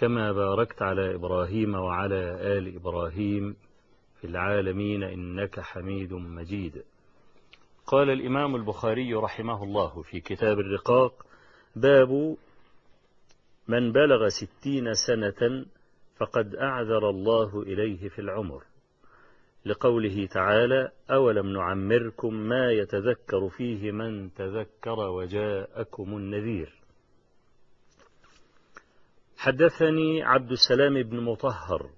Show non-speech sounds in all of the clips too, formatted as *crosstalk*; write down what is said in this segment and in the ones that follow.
كما باركت على إبراهيم وعلى آل إبراهيم في العالمين إنك حميد مجيد. قال الإمام البخاري رحمه الله في كتاب الرقاق باب من بلغ ستين سنة فقد أعذر الله إليه في العمر. لقوله تعالى أولم نعمركم ما يتذكر فيه من تذكر وجاءكم النذير. حدثني عبد السلام بن مطهر.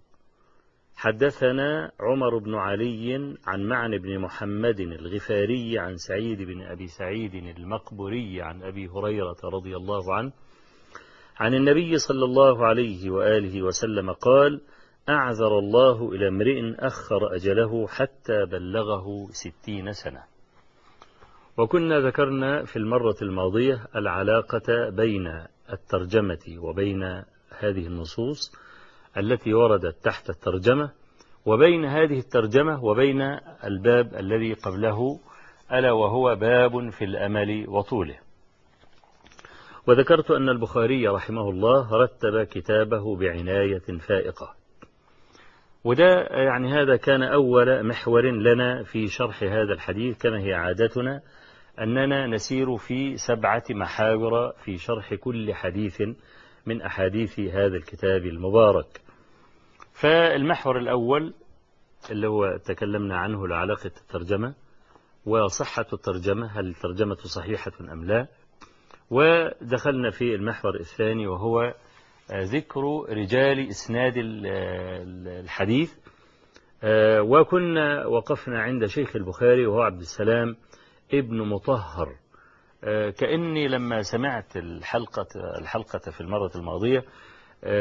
حدثنا عمر بن علي عن معن بن محمد الغفاري عن سعيد بن أبي سعيد المقبري عن أبي هريرة رضي الله عنه عن النبي صلى الله عليه وآله وسلم قال أعذر الله إلى امرئ أخر أجله حتى بلغه ستين سنة. وكنا ذكرنا في المرة الماضية العلاقة بين الترجمة وبين هذه النصوص التي وردت تحت الترجمة وبين هذه الترجمة وبين الباب الذي قبله ألا وهو باب في الأمل وطوله. وذكرت أن البخاري رحمه الله رتب كتابه بعناية فائقة. وده يعني هذا كان أول محور لنا في شرح هذا الحديث كما هي عادتنا أننا نسير في سبعة محاور في شرح كل حديث من أحاديث هذا الكتاب المبارك. فالمحور الأول اللي هو تكلمنا عنه لعلاقة الترجمة وصحة الترجمة هل الترجمة صحيحة أم لا؟ ودخلنا في المحور الثاني وهو ذكر رجال إسناد الحديث. وكنا وقفنا عند شيخ البخاري وهو عبد السلام ابن مطهر. كأني لما سمعت الحلقة الحلقة في المرة الماضية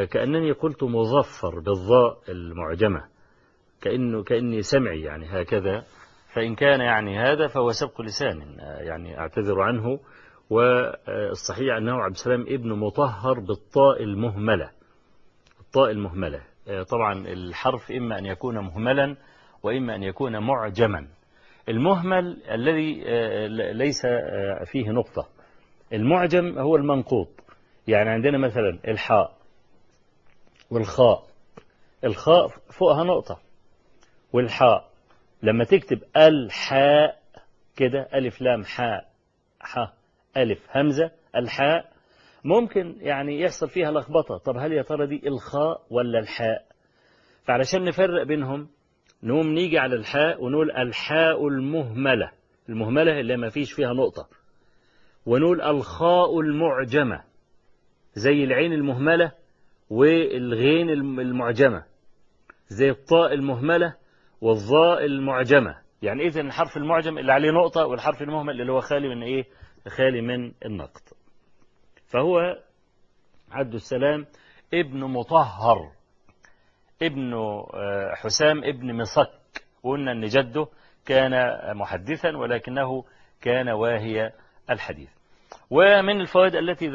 كأنني قلت مظفر بالضاء المعجمة كأنه كأني سمعي يعني هكذا. فإن كان يعني هذا فهو سبق لسان يعني أعتذر عنه. والصحيح أنه عبد السلام ابن مطهر بالطاء المهملة. الطاء المهملة. طبعا الحرف إما أن يكون مهملا وإما أن يكون معجما. المهمل الذي ليس فيه نقطة. المعجم هو المنقوط يعني عندنا مثلا الحاء والخاء. الخاء فوقها نقطة والحاء. لما تكتب الحاء كده ألف لام حاء حاء ألف همزة الحاء ممكن يعني يحصل فيها لخبطة. طب هل يا ترى دي الخاء ولا الحاء؟ فعلشان نفرق بينهم نقوم نيجي على الحاء ونقول الحاء المهملة. المهملة اللي ما فيش فيها نقطة. ونقول الخاء المعجمة. زي العين المهملة والغين المعجمة. زي الطاء المهملة والظاء المعجمة. يعني إذن الحرف المعجم اللي عليه نقطة والحرف المهمل اللي هو خالي من إيه؟ خالي من النقط فهو عبد السلام ابن مطهر. ابن حسام ابن مصك قلنا أن جده كان محدثا ولكنه كان واهي الحديث. ومن الفوائد التي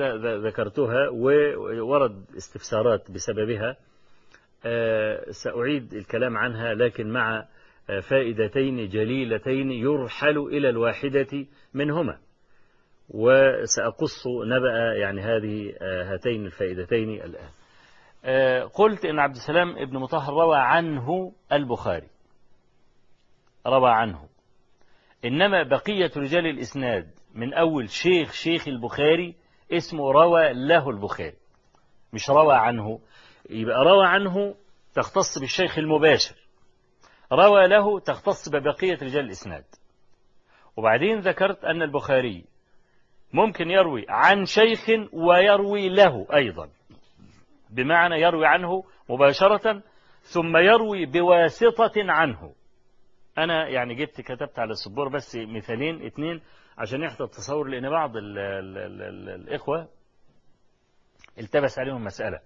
ذكرتها وورد استفسارات بسببها سأعيد الكلام عنها لكن مع فائدتين جليلتين يرحل إلى الواحدة منهما. وسأقص نبأ يعني هذه هاتين الفائدتين الآن. قلت إن عبد السلام ابن مطهر روى عنه البخاري. روى عنه. إنما بقية رجال الإسناد من أول شيخ شيخ البخاري اسمه روى له البخاري مش روى عنه. يبقى روى عنه تختص بالشيخ المباشر. روى له تختص ببقية رجال الإسناد. وبعدين ذكرت أن البخاري ممكن يروي عن شيخ ويروي له أيضا. بمعنى يروي عنه مباشرة ثم يروي بواسطة عنه. أنا يعني جبت كتبت على السبورة بس مثالين اثنين عشان يحصل التصور لأن بعض ال ال ال ال الإخوة التبس عليهم مسألة.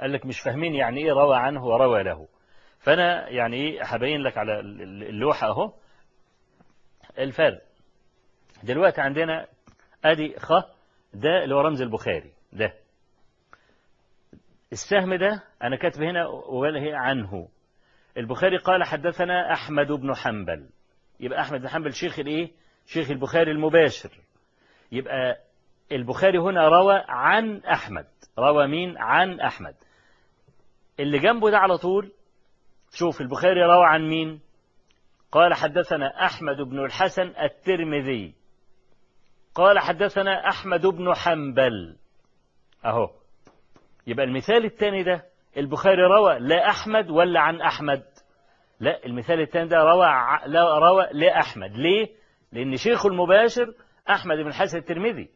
قال لك مش فاهمين يعني إيه روى عنه وروى له. فأنا يعني إيه هبين لك على اللوحة أهو. الفرق. دلوقتي عندنا أدي خ ده اللي هو رمز البخاري. ده. السهم ده أنا كاتب هنا وله عنه. البخاري قال حدثنا أحمد بن حنبل. يبقى أحمد بن حنبل شيخ الإيه؟ شيخ البخاري المباشر. يبقى البخاري هنا روى عن أحمد. روى مين؟ عن أحمد. اللي جنبه ده على طول شوف البخاري روى عن مين؟ قال حدثنا أحمد بن الحسن الترمذي. قال حدثنا أحمد بن حنبل. أهو. يبقى المثال الثاني ده البخاري روى لا أحمد ولا عن أحمد. لا المثال الثاني ده روى لا روى لأحمد. ليه؟ لأن شيخه المباشر أحمد بن الحسن الترمذي.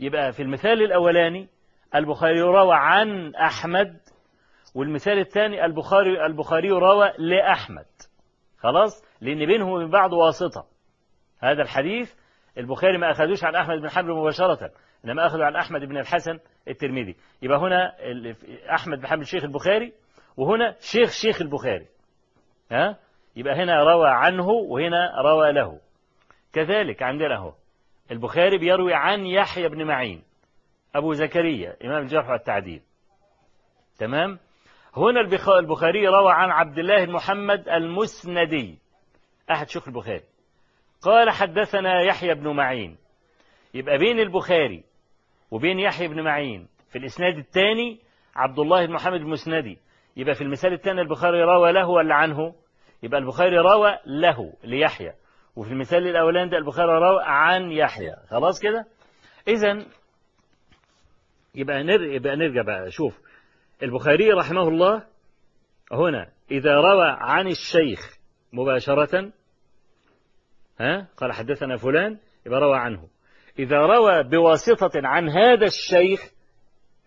يبقى في المثال الأولاني البخاري روى عن أحمد والمثال الثاني البخاري البخاري روى لأحمد. خلاص؟ لأن بينه وبين بعض واسطة. هذا الحديث البخاري ما أخذوش عن أحمد بن حنبل مباشرة. إنما أخذوا عن أحمد بن الحسن الترمذي. يبقى هنا أحمد بن حنبل شيخ البخاري وهنا شيخ شيخ البخاري. ها؟ يبقى هنا روى عنه وهنا روى له. كذلك عندنا هو البخاري بيروي عن يحيى بن معين أبو زكريا إمام الجرح والتعديل. تمام؟ هنا البخاري روى عن عبد الله محمد المسندي. أحد شيوخ البخاري. قال حدثنا يحيى بن معين. يبقى بين البخاري وبين يحيى بن معين في الإسناد الثاني عبد الله بن محمد المسندي. يبقى في المثال الثاني البخاري روى له ولا عنه؟ يبقى البخاري روى له ليحيى. وفي المثال الأولاني ده البخاري روى عن يحيى. خلاص كده؟ إذا يبقى نرجع, يبقى نرجع بقى. شوف البخاري رحمه الله هنا إذا روى عن الشيخ مباشرة ها قال حدثنا فلان يبقى روى عنه. إذا روى بواسطة عن هذا الشيخ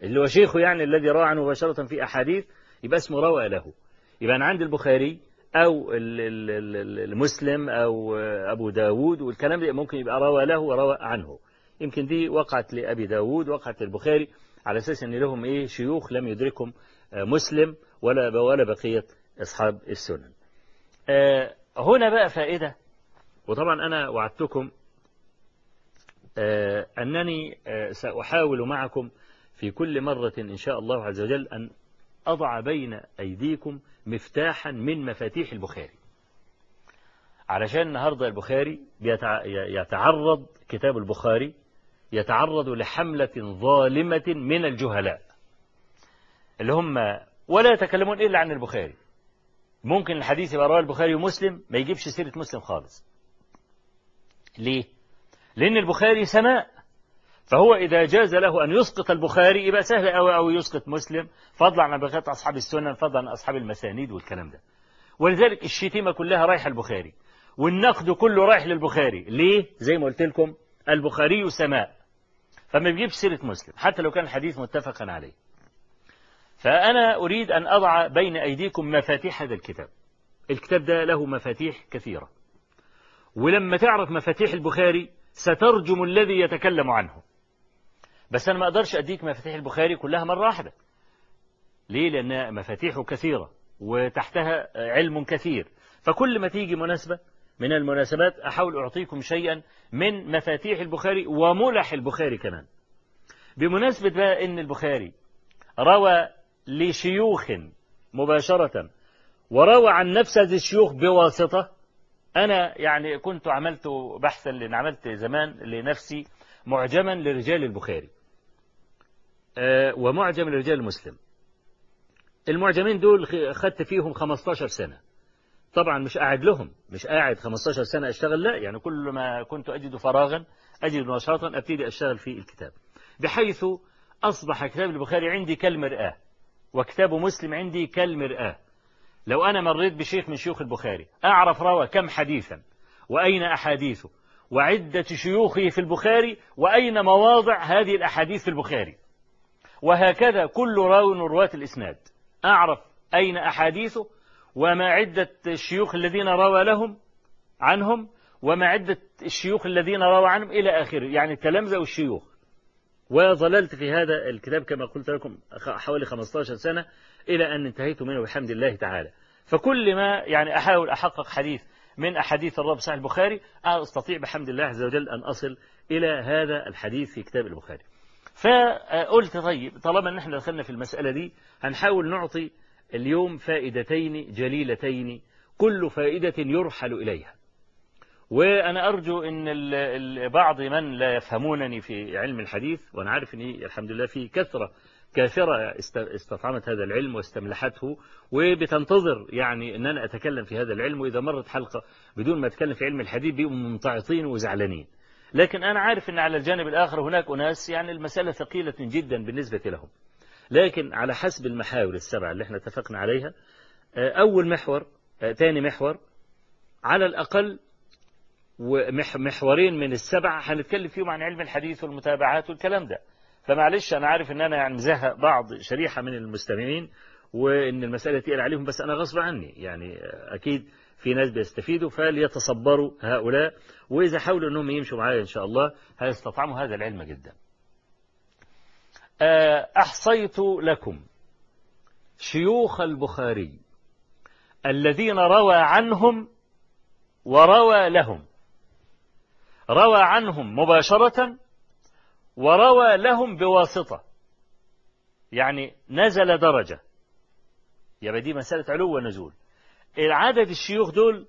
اللي هو شيخه يعني الذي روى عنه مباشرة في أحاديث يبقى اسمه روى له. يبقى أنا عند البخاري أو المسلم أو أبو داود والكلام ده ممكن يبقى روى له وروى عنه. يمكن دي وقعت لأبي داود وقعت للبخاري على أساس أن لهم إيه شيوخ لم يدركهم مسلم ولا ولا بقية أصحاب السنن. هنا بقى فائدة وطبعا أنا وعدتكم أنني سأحاول معكم في كل مرة إن شاء الله عز وجل أن أضع بين أيديكم مفتاحا من مفاتيح البخاري. علشان النهاردة البخاري يتعرض كتاب البخاري يتعرض لحملة ظالمة من الجهلاء اللي هم ولا يتكلمون إلا عن البخاري. ممكن الحديث يبقى رواه البخاري ومسلم ما يجيبش سيرة مسلم خالص. ليه؟ لأن البخاري سماء فهو إذا جاز له أن يسقط البخاري يبقى سهل أو أو يسقط مسلم. فضلا عن بقية أصحاب السنن فضلا عن أصحاب المسانيد والكلام ده. ولذلك الشتيمة كلها رايحة البخاري والنقد كله رايح للبخاري. ليه؟ زي ما قلت لكم البخاري سماء فما بيجيبش سيرة مسلم حتى لو كان الحديث متفقا عليه. فأنا أريد أن أضع بين أيديكم مفاتيح هذا الكتاب. الكتاب ده له مفاتيح كثيرة. ولما تعرف مفاتيح البخاري سترجم الذي يتكلم عنه. بس أنا ما أقدرش أديك مفاتيح البخاري كلها مرة واحدة. ليه؟ لأن مفاتيحه كثيرة وتحتها علم كثير. فكل ما تيجي مناسبة من المناسبات أحاول أعطيكم شيئا من مفاتيح البخاري وملح البخاري كمان. بمناسبة بقى أن البخاري روى لشيوخ مباشرة وروى عن نفس هذه الشيوخ بواسطة أنا يعني كنت عملت بحثا لأن عملت زمان لنفسي معجما لرجال البخاري. أه ومعجم لرجال المسلم المعجمين دول خدت فيهم 15 سنة. طبعا مش قاعد لهم مش قاعد 15 سنة أشتغل لا يعني كل ما كنت أجد فراغا أجد نشاطا أبتدي أشتغل في الكتاب. بحيث أصبح كتاب البخاري عندي كالمرآة وكتاب مسلم عندي كالمرآة. لو أنا مريت بشيخ من شيوخ البخاري أعرف روى كم حديثا وأين أحاديثه وعدة شيوخه في البخاري وأين مواضع هذه الأحاديث في البخاري. وهكذا كل راو من رواة الإسناد. أعرف أين أحاديثه وما عدة الشيوخ الذين روى لهم عنهم وما عدة الشيوخ الذين روى عنهم إلى آخره. يعني التلامذة والشيوخ وظللت في هذا الكتاب كما قلت لكم حوالي 15 سنة. إلى أن انتهيت منه بحمد الله تعالى. فكل ما يعني أحاول أحقق حديث من أحاديث الرب صحيح البخاري أستطيع بحمد الله عز وجل أن أصل إلى هذا الحديث في كتاب البخاري. فقلت طيب طالما ان إحنا دخلنا في المسألة دي هنحاول نعطي اليوم فائدتين جليلتين كل فائدة يرحل إليها. وأنا أرجو أن بعض من لا يفهمونني في علم الحديث وأنا عارف أن الحمد لله في كثرة كافرة استطعمت هذا العلم واستملحته وبتنتظر يعني أن أنا أتكلم في هذا العلم وإذا مرت حلقة بدون ما أتكلم في علم الحديث بيبقوا منطعطين وزعلانين. لكن أنا عارف أن على الجانب الآخر هناك أناس يعني المسألة ثقيلة جدا بالنسبة لهم. لكن على حسب المحاور السبعة اللي إحنا اتفقنا عليها أول محور ثاني محور على الأقل ومحورين من السبعة هنتكلم فيهم عن علم الحديث والمتابعات والكلام ده. فمعلش أنا عارف أن أنا يعني مزهق بعض شريحة من المستمعين وأن المسألة تقل عليهم بس أنا غصب عني. يعني أكيد في ناس بيستفيدوا فليتصبروا هؤلاء. وإذا حاولوا أنهم يمشوا معايا إن شاء الله هيستطعموا هذا العلم جدا. أحصيت لكم شيوخ البخاري الذين روى عنهم وروى لهم. روى عنهم مباشرة وروى لهم بواسطة. يعني نزل درجة. يبقى دي مسألة علو ونزول. العدد الشيوخ دول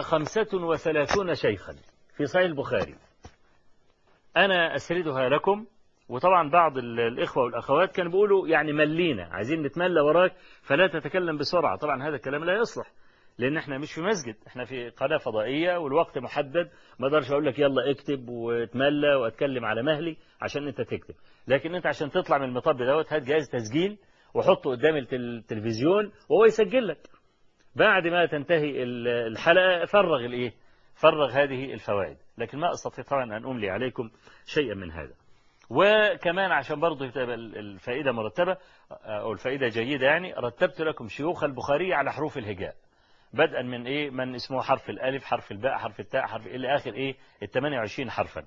خمسة وثلاثون شيخا. في صحيح البخاري. أنا أسردها لكم وطبعا بعض الإخوة والأخوات كانوا بيقولوا يعني ملينا عايزين نتملى وراك فلا تتكلم بسرعة. طبعا هذا الكلام لا يصلح. لأن إحنا مش في مسجد إحنا في قناة فضائية والوقت محدد ما أقدرش أقول لك يلا اكتب واتملى وأتكلم على مهلي عشان أنت تكتب. لكن أنت عشان تطلع من المطب دوت هات جهاز تسجيل وحطه قدام التلفزيون وهو يسجل لك. بعد ما تنتهي الحلقة فرغ الإيه؟ فرغ هذه الفوائد. لكن ما أستطيع طبعا أن أملي عليكم شيئا من هذا. وكمان عشان برضه تبقى الفائدة مرتبة أو الفائدة جيدة يعني رتبت لكم شيوخ البخاري على حروف الهجاء. بدءا من إيه؟ من اسمه حرف الألف حرف الباء حرف التاء حرف إلى آخر إيه؟ ال 28 حرفا.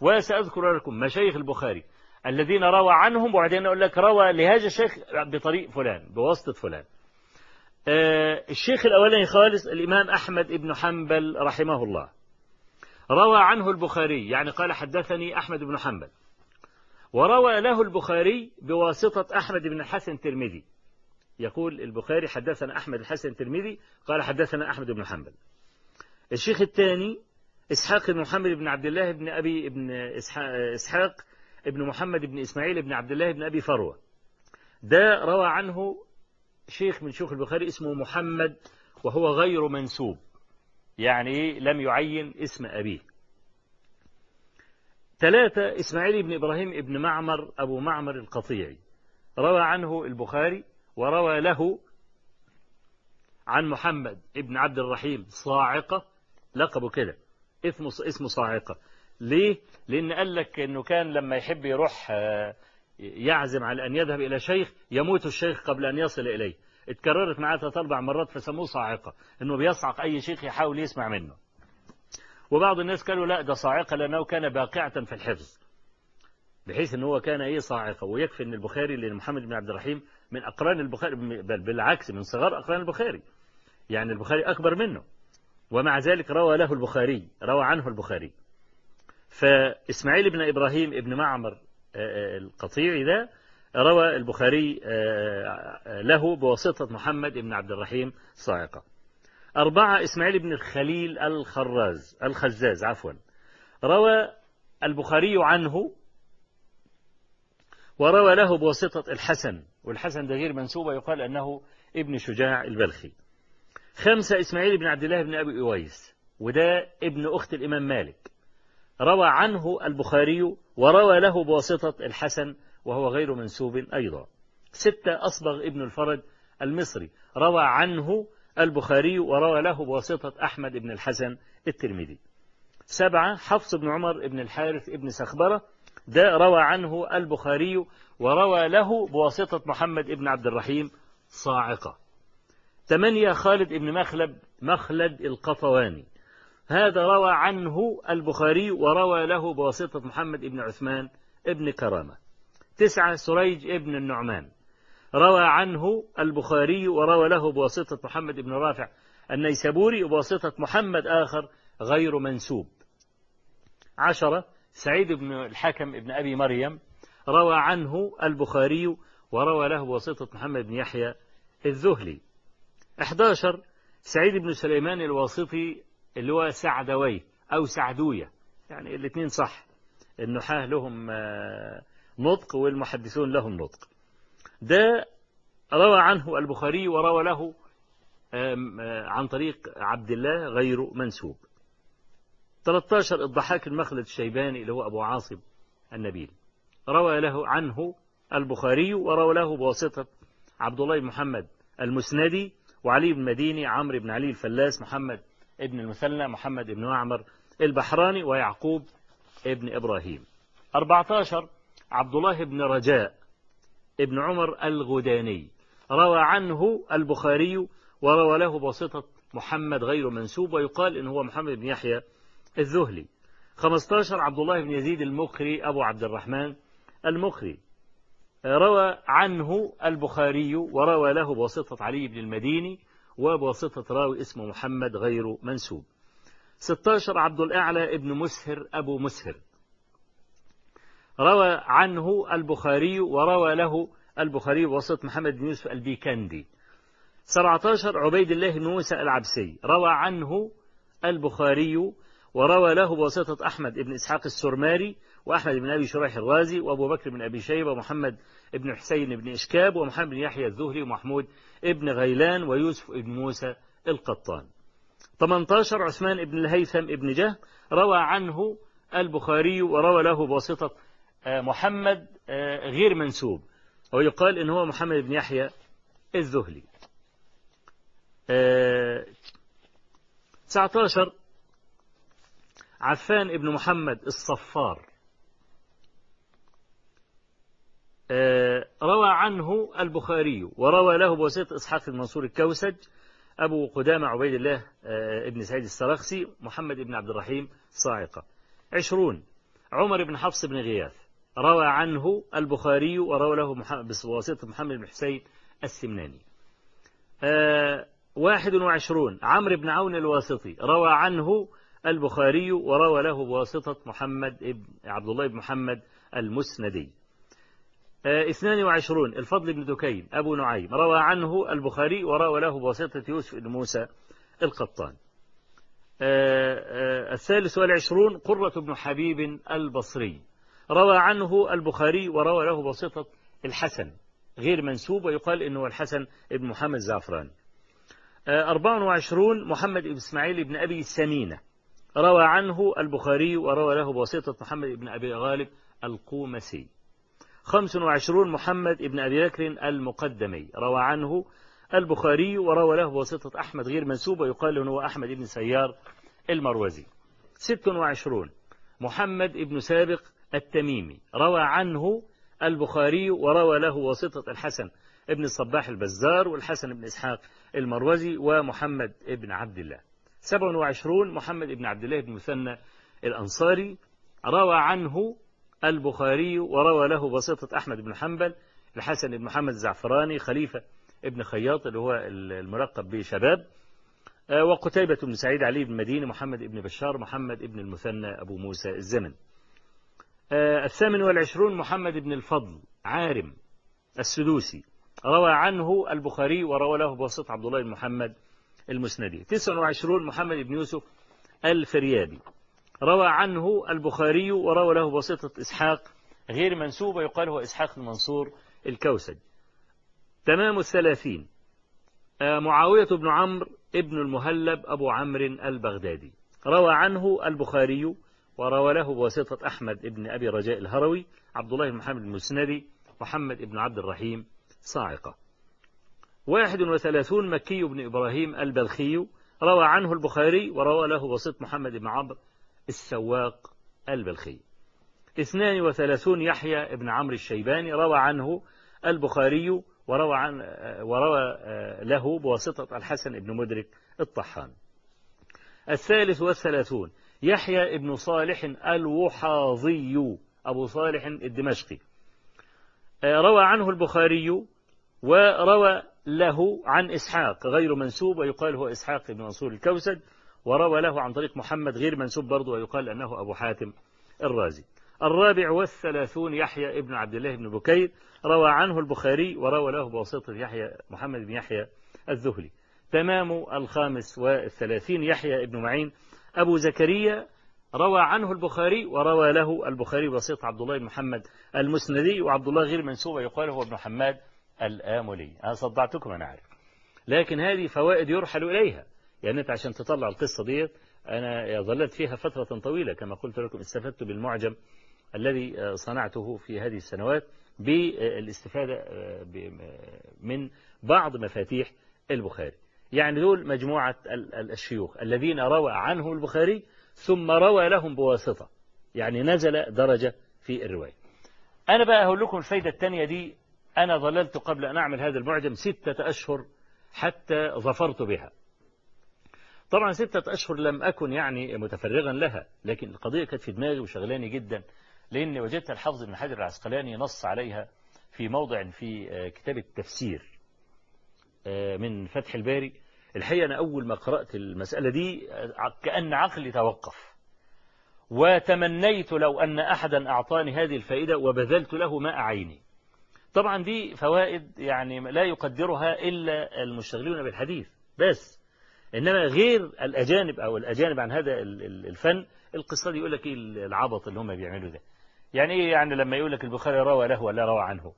وسأذكر لكم مشايخ البخاري الذين روى عنهم وبعدين أقول لك روى لهذا الشيخ بطريق فلان بواسطة فلان. آه الشيخ الأولاني خالص الإمام أحمد بن حنبل رحمه الله. روى عنه البخاري يعني قال حدثني أحمد بن حنبل. وروى له البخاري بواسطة أحمد بن الحسن الترمذي. يقول البخاري حدثنا أحمد الحسن الترمذي قال حدثنا أحمد بن حنبل. الشيخ الثاني إسحاق بن محمد بن عبد الله بن أبي بن إسحاق ابن محمد بن إسماعيل بن عبد الله بن أبي فروة. ده روى عنه شيخ من شيوخ البخاري اسمه محمد وهو غير منسوب. يعني لم يعين اسم أبيه. ثلاثة إسماعيل بن إبراهيم بن معمر أبو معمر القطيعي. روى عنه البخاري وروى له عن محمد ابن عبد الرحيم صاعقة لقبه كده اسمه اسمه صاعقة. ليه؟ لأن قال لك أنه كان لما يحب يروح يعزم على أن يذهب إلى شيخ يموت الشيخ قبل أن يصل إليه. اتكررت معاه ثلاث أربع مرات فسموه صاعقة أنه بيصعق أي شيخ يحاول يسمع منه. وبعض الناس قالوا لا ده صاعقة لأنه كان باقعة في الحفظ. بحيث أنه هو كان إيه صاعقة. ويكفي أن البخاري لأن محمد بن عبد الرحيم من أقران البخاري بل بالعكس من صغار أقران البخاري. يعني البخاري أكبر منه. ومع ذلك روى له البخاري روى عنه البخاري. فإسماعيل بن إبراهيم ابن معمر القطيعي ده روى البخاري له بواسطة محمد بن عبد الرحيم صاعقة. أربعة إسماعيل بن الخليل الخراز الخزاز عفوا روى البخاري عنه وروى له بواسطة الحسن والحسن ده غير منسوبة يقال أنه ابن شجاع البلخي. خمسة إسماعيل بن عبد الله بن أبي أويس وده ابن أخت الإمام مالك. روى عنه البخاري وروى له بواسطة الحسن وهو غير منسوب أيضا. ستة أصبغ ابن الفرج المصري. روى عنه البخاري وروى له بواسطة أحمد بن الحسن الترمذي. سبعة حفص بن عمر بن الحارث بن سخبرة ده روى عنه البخاري وروى له بواسطة محمد بن عبد الرحيم صاعقة. ثمانية خالد بن مخلب مخلد القطواني. هذا روى عنه البخاري وروى له بواسطة محمد بن عثمان ابن كرامة. تسعة سريج ابن النعمان. روى عنه البخاري وروى له بواسطة محمد بن رافع النيسابوري وبواسطة محمد آخر غير منسوب. عشرة سعيد بن الحكم ابن أبي مريم روى عنه البخاري وروى له بواسطة محمد بن يحيى الذهلي. 11 سعيد بن سليمان الواسطي اللي هو سعدوي أو سعدوية يعني الاثنين صح النحاة لهم نطق والمحدثون لهم نطق. ده روى عنه البخاري وروى له عن طريق عبد الله غير منسوب. 13 الضحاك المخلد الشيباني اللي هو أبو عاصم النبيل. روى له عنه البخاري وروى له بواسطة عبد الله بن محمد المسندي وعلي بن مديني عمرو بن علي الفلاس محمد ابن المثنى محمد بن معمر البحراني ويعقوب ابن إبراهيم. 14 عبد الله بن رجاء ابن عمر الغداني. روى عنه البخاري وروى له بواسطة محمد غير منسوب ويقال إن هو محمد بن يحيى الذهلي. 15 عبد الله بن يزيد المخري أبو عبد الرحمن المخري. روى عنه البخاري وروى له بواسطة علي بن المديني وبواسطة راوي اسمه محمد غير منسوب. 16 عبد الأعلى ابن مسهر أبو مسهر. روى عنه البخاري وروى له البخاري بواسطة محمد بن يوسف البيكندي. 17 عبيد الله بن موسى العبسي. روى عنه البخاري وروى له بواسطة أحمد بن إسحاق السرماري وأحمد بن أبي شريح الرازي وأبو بكر بن أبي شيبة ومحمد بن حسين بن إشكاب ومحمد بن يحيى الذهلي ومحمود بن غيلان ويوسف بن موسى القطان. 18 عثمان بن الهيثم بن جه روى عنه البخاري وروى له بواسطة محمد غير منسوب. ويقال إن هو محمد بن يحيى الذهلي. 19 عفان بن محمد الصفار. روى عنه البخاري وروى له بواسطة إسحاق المنصور الكوسج أبو قدامة عبيد الله ابن سعيد السرخسي محمد بن عبد الرحيم صاعقة. عشرون عمر بن حفص بن غياث. روى عنه البخاري وروى له بواسطة محمد بن حسين السمناني. واحد وعشرون عمرو بن عون الواسطي. روى عنه البخاري وروى له بواسطة محمد ابن عبد الله بن محمد المسندي. اثنان وعشرون الفضل بن دكين أبو نعيم روى عنه البخاري وروى له بواسطة يوسف بن موسى القطان. الثالث والعشرون قرة بن حبيب البصري روى عنه البخاري وروى له بواسطة الحسن غير منسوب ويقال إنه الحسن بن محمد زعفران أربعة وعشرون محمد بن إسماعيل بن أبي سمينة روى عنه البخاري وروى له بواسطة محمد بن أبي غالب القومسي. خمس وعشرون محمد بن أبي بكر المقدمي. روى عنه البخاري وروى له بواسطة أحمد غير منسوب ويقال له هو أحمد بن سيار المروزي. ست وعشرون محمد بن سابق التميمي. روى عنه البخاري وروى له واسطة الحسن ابن الصباح البزار والحسن بن إسحاق المروزي ومحمد بن عبد الله. 27 محمد بن عبد الله بن مثنى الأنصاري روى عنه البخاري وروى له بسيطة أحمد بن حنبل الحسن بن محمد الزعفراني خليفة ابن خياط اللي هو الملقب بشباب وقتيبة بن سعيد علي بن مدينة محمد بن بشار محمد بن المثنى أبو موسى الزمن. الثامن والعشرون محمد بن الفضل عارم السدوسي روى عنه البخاري وروى له بواسطة عبد الله بن محمد المسندي 29 محمد بن يوسف الفريابي. روى عنه البخاري وروى له بواسطة إسحاق غير منسوب ويقال هو إسحاق المنصور الكوسج. تمام الثلاثين. معاوية بن عمرو ابن المهلب أبو عمرو البغدادي. روى عنه البخاري وروى له بواسطة أحمد بن أبي رجاء الهروي عبد الله بن محمد المسندي محمد بن عبد الرحيم صاعقة. واحد وثلاثون مكي بن إبراهيم البلخي روى عنه البخاري وروى له وسيط محمد بن عمرو السواق البلخي. اثنان وثلاثون يحيى بن عمرو الشيباني روى عنه البخاري وروى, عن وروى له بواسطة الحسن بن مدرك الطحان. الثالث والثلاثون يحيى بن صالح الوحاضي أبو صالح الدمشقي. روى عنه البخاري وروى له عن إسحاق غير منسوب ويقال هو إسحاق بن منصور الكوسج وروى له عن طريق محمد غير منسوب برضه ويقال أنه أبو حاتم الرازي. الرابع والثلاثون يحيى ابن عبد الله بن بكير روى عنه البخاري وروى له بواسطة يحيى محمد بن يحيى الذهلي. تمام الخامس والثلاثين يحيى ابن معين. أبو زكريا روى عنه البخاري وروى له البخاري بواسطة عبد الله بن محمد المسندي وعبد الله غير منسوب يقال هو ابن حماد الآملي. أنا صدعتكم أنا عارف. لكن هذه فوائد يرحل إليها. يعني أنت عشان تطلع القصة ديت أنا ظلت فيها فترة طويلة كما قلت لكم استفدت بالمعجم الذي صنعته في هذه السنوات بالاستفادة من بعض مفاتيح البخاري. يعني دول مجموعة الشيوخ الذين روى عنه البخاري ثم روى لهم بواسطة. يعني نزل درجة في الرواية. أنا بقى أقول لكم الفايدة الثانية دي أنا ظللت قبل أن أعمل هذا المعجم ستة أشهر حتى ظفرت بها. طبعا ستة أشهر لم أكن يعني متفرغا لها لكن القضية كانت في دماغي وشغلاني جدا لأن وجدت الحافظ بن حجر العسقلاني نص عليها في موضع في كتاب التفسير من فتح الباري. الحقيقة أنا أول ما قرأت المسألة دي كأن عقلي توقف. وتمنيت لو أن أحدا أعطاني هذه الفائدة وبذلت له ماء عيني. طبعا دي فوائد يعني لا يقدرها إلا المشتغلون بالحديث. بس إنما غير الأجانب أو الأجانب عن هذا الفن القصة دي يقول لك إيه العبط اللي هم بيعملوا ده. يعني إيه يعني لما يقول لك البخاري روى له ولا روى عنه؟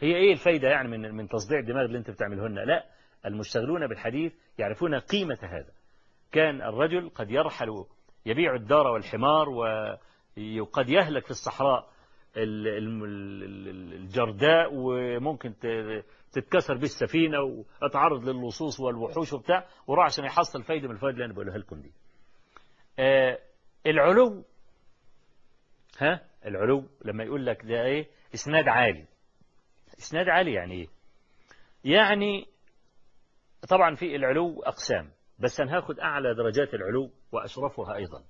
هي إيه الفايدة يعني من من تصديع الدماغ اللي أنت بتعمله لنا لا المشتغلون بالحديث يعرفون قيمة هذا. كان الرجل قد يرحل يبيع الدار والحمار وقد يهلك في الصحراء. الجرداء وممكن تتكسر به السفينة واتعرض للصوص والوحوش وبتاع. وراح عشان يحصل فايدة من الفوائد اللي أنا بقولها لكم دي. آه العلو ها؟ العلو لما يقول لك ده إيه؟ إسناد عالي. إسناد عالي يعني إيه؟ يعني طبعا في العلو أقسام بس أنا هاخد أعلى درجات العلو وأشرفها أيضا.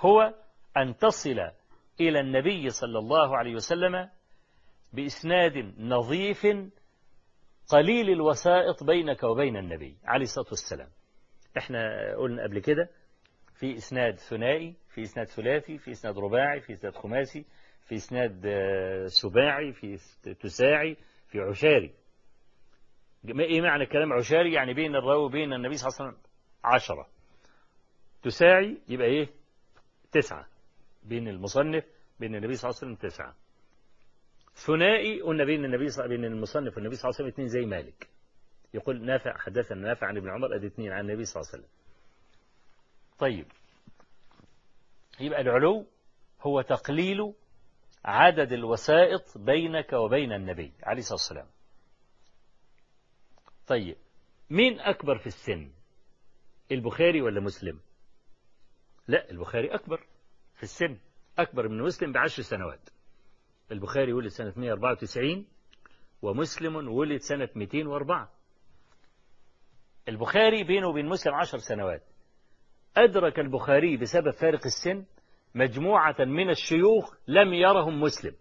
هو أن تصل إلى النبي صلى الله عليه وسلم بإسناد نظيف قليل الوسائط بينك وبين النبي عليه الصلاة والسلام. إحنا قلنا قبل كده في إسناد ثنائي في إسناد ثلاثي في إسناد رباعي في إسناد خماسي في إسناد سباعي في تساعي في عشاري. إيه معنى الكلام عشاري؟ يعني بين الراوي وبين النبي صلى الله عليه وسلم عشرة. تساعي يبقى إيه؟ تسعة. بين المصنف بين النبي صلى الله عليه وسلم تسعة. ثنائي قلنا بين النبي صلى بين المصنف والنبي صلى الله عليه وسلم اثنين زي مالك. يقول نافع حدثنا نافع عن ابن عمر أدي اثنين عن النبي صلى الله عليه وسلم. طيب. يبقى العلو هو تقليل عدد الوسائط بينك وبين النبي عليه الصلاة والسلام. طيب. مين أكبر في السن؟ البخاري ولا مسلم؟ لا البخاري أكبر. في السن أكبر من مسلم بعشر سنوات. البخاري ولد سنة 194 ومسلم ولد سنة 204 البخاري بينه وبين مسلم عشر سنوات. أدرك البخاري بسبب فارق السن مجموعة من الشيوخ لم يرهم مسلم.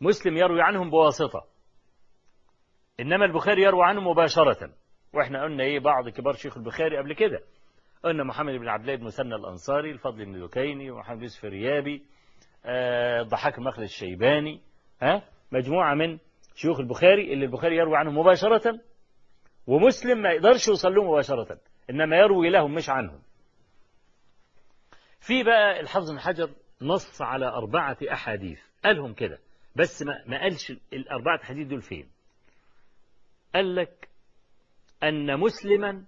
مسلم يروي عنهم بواسطة. إنما البخاري يروي عنه مباشرة. وإحنا قلنا إيه بعض كبار شيوخ البخاري قبل كده. قلنا محمد بن عبد الله بن مثنى الأنصاري الفضل بن دكيني ومحمد يوسف الريابي آه ضحاك مخلد الشيباني ها؟ مجموعة من شيوخ البخاري اللي البخاري يروي عنهم مباشرة ومسلم ما يقدرش يوصل لهم مباشرة إنما يروي لهم مش عنهم. في بقى الحافظ بن حجر نص على أربعة أحاديث. قالهم كده بس ما, ما قالش الأربعة أحاديث دول فين؟ قال لك أن مسلما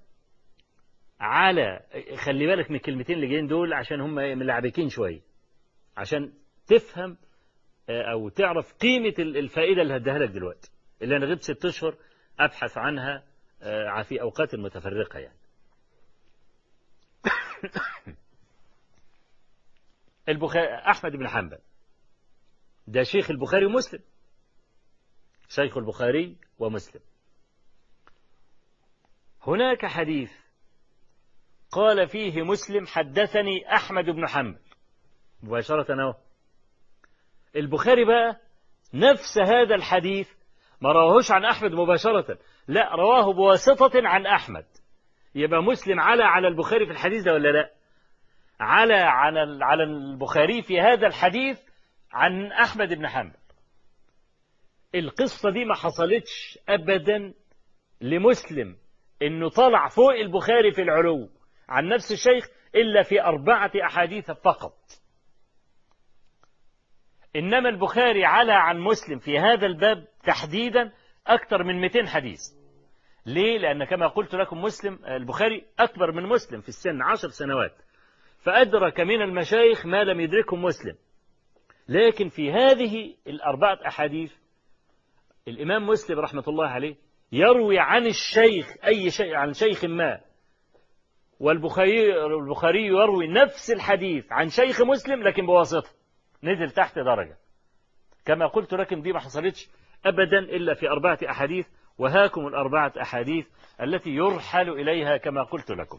على خلي بالك من الكلمتين اللي جايين دول عشان هم ملعبكين شوية عشان تفهم أو تعرف قيمة الفائدة اللي هديها لك دلوقتي. اللي أنا غبت ست أشهر أبحث عنها في أوقات متفرقة يعني. *coughs* البخاري أحمد بن حنبل. ده شيخ البخاري ومسلم. شيخ البخاري ومسلم. هناك حديث قال فيه مسلم حدثني أحمد بن حنبل. مباشرة أهو. البخاري بقى نفس هذا الحديث ما رواهوش عن أحمد مباشرة لا رواه بواسطة عن أحمد. يبقى مسلم على على البخاري في الحديث ده ولا لا؟ على على على البخاري في هذا الحديث عن أحمد بن حنبل. القصة دي ما حصلتش أبدا لمسلم إنه طلع فوق البخاري في العلو. عن نفس الشيخ إلا في أربعة أحاديث فقط. إنما البخاري على عن مسلم في هذا الباب تحديدا أكثر من 200 حديث. ليه؟ لأن كما قلت لكم مسلم البخاري أكبر من مسلم في السن عشر سنوات. فأدرك من المشايخ ما لم يدركه مسلم. لكن في هذه الأربعة أحاديث الإمام مسلم رحمة الله عليه يروي عن الشيخ أي شيء عن شيخ ما. والبخاري البخاري يروي نفس الحديث عن شيخ مسلم لكن بواسطة. نزل تحت درجة. كما قلت لكم دي ما حصلتش أبدا إلا في أربعة أحاديث وهاكم الأربعة أحاديث التي يرحل إليها كما قلت لكم.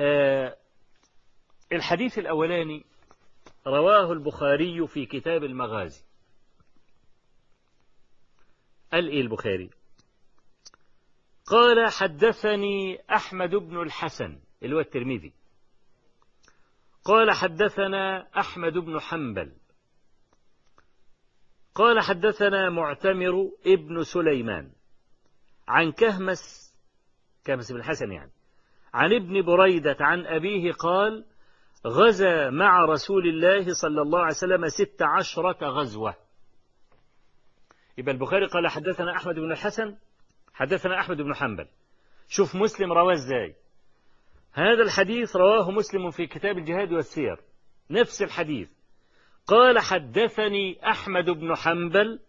آه الحديث الأولاني رواه البخاري في كتاب المغازي. قال إيه البخاري؟ قال حدثني أحمد بن الحسن اللي هو الترمذي. قال حدثنا أحمد بن حنبل. قال حدثنا معتمر ابن سليمان عن كهمس كهمس بن الحسن يعني عن ابن بريدة عن أبيه قال غزا مع رسول الله صلى الله عليه وسلم ست عشرة غزوة. يبقى البخاري قال حدثنا أحمد بن الحسن حدثنا أحمد بن حنبل. شوف مسلم رواه إزاي. هذا الحديث رواه مسلم في كتاب الجهاد والسير. نفس الحديث. قال حدثني أحمد بن حنبل.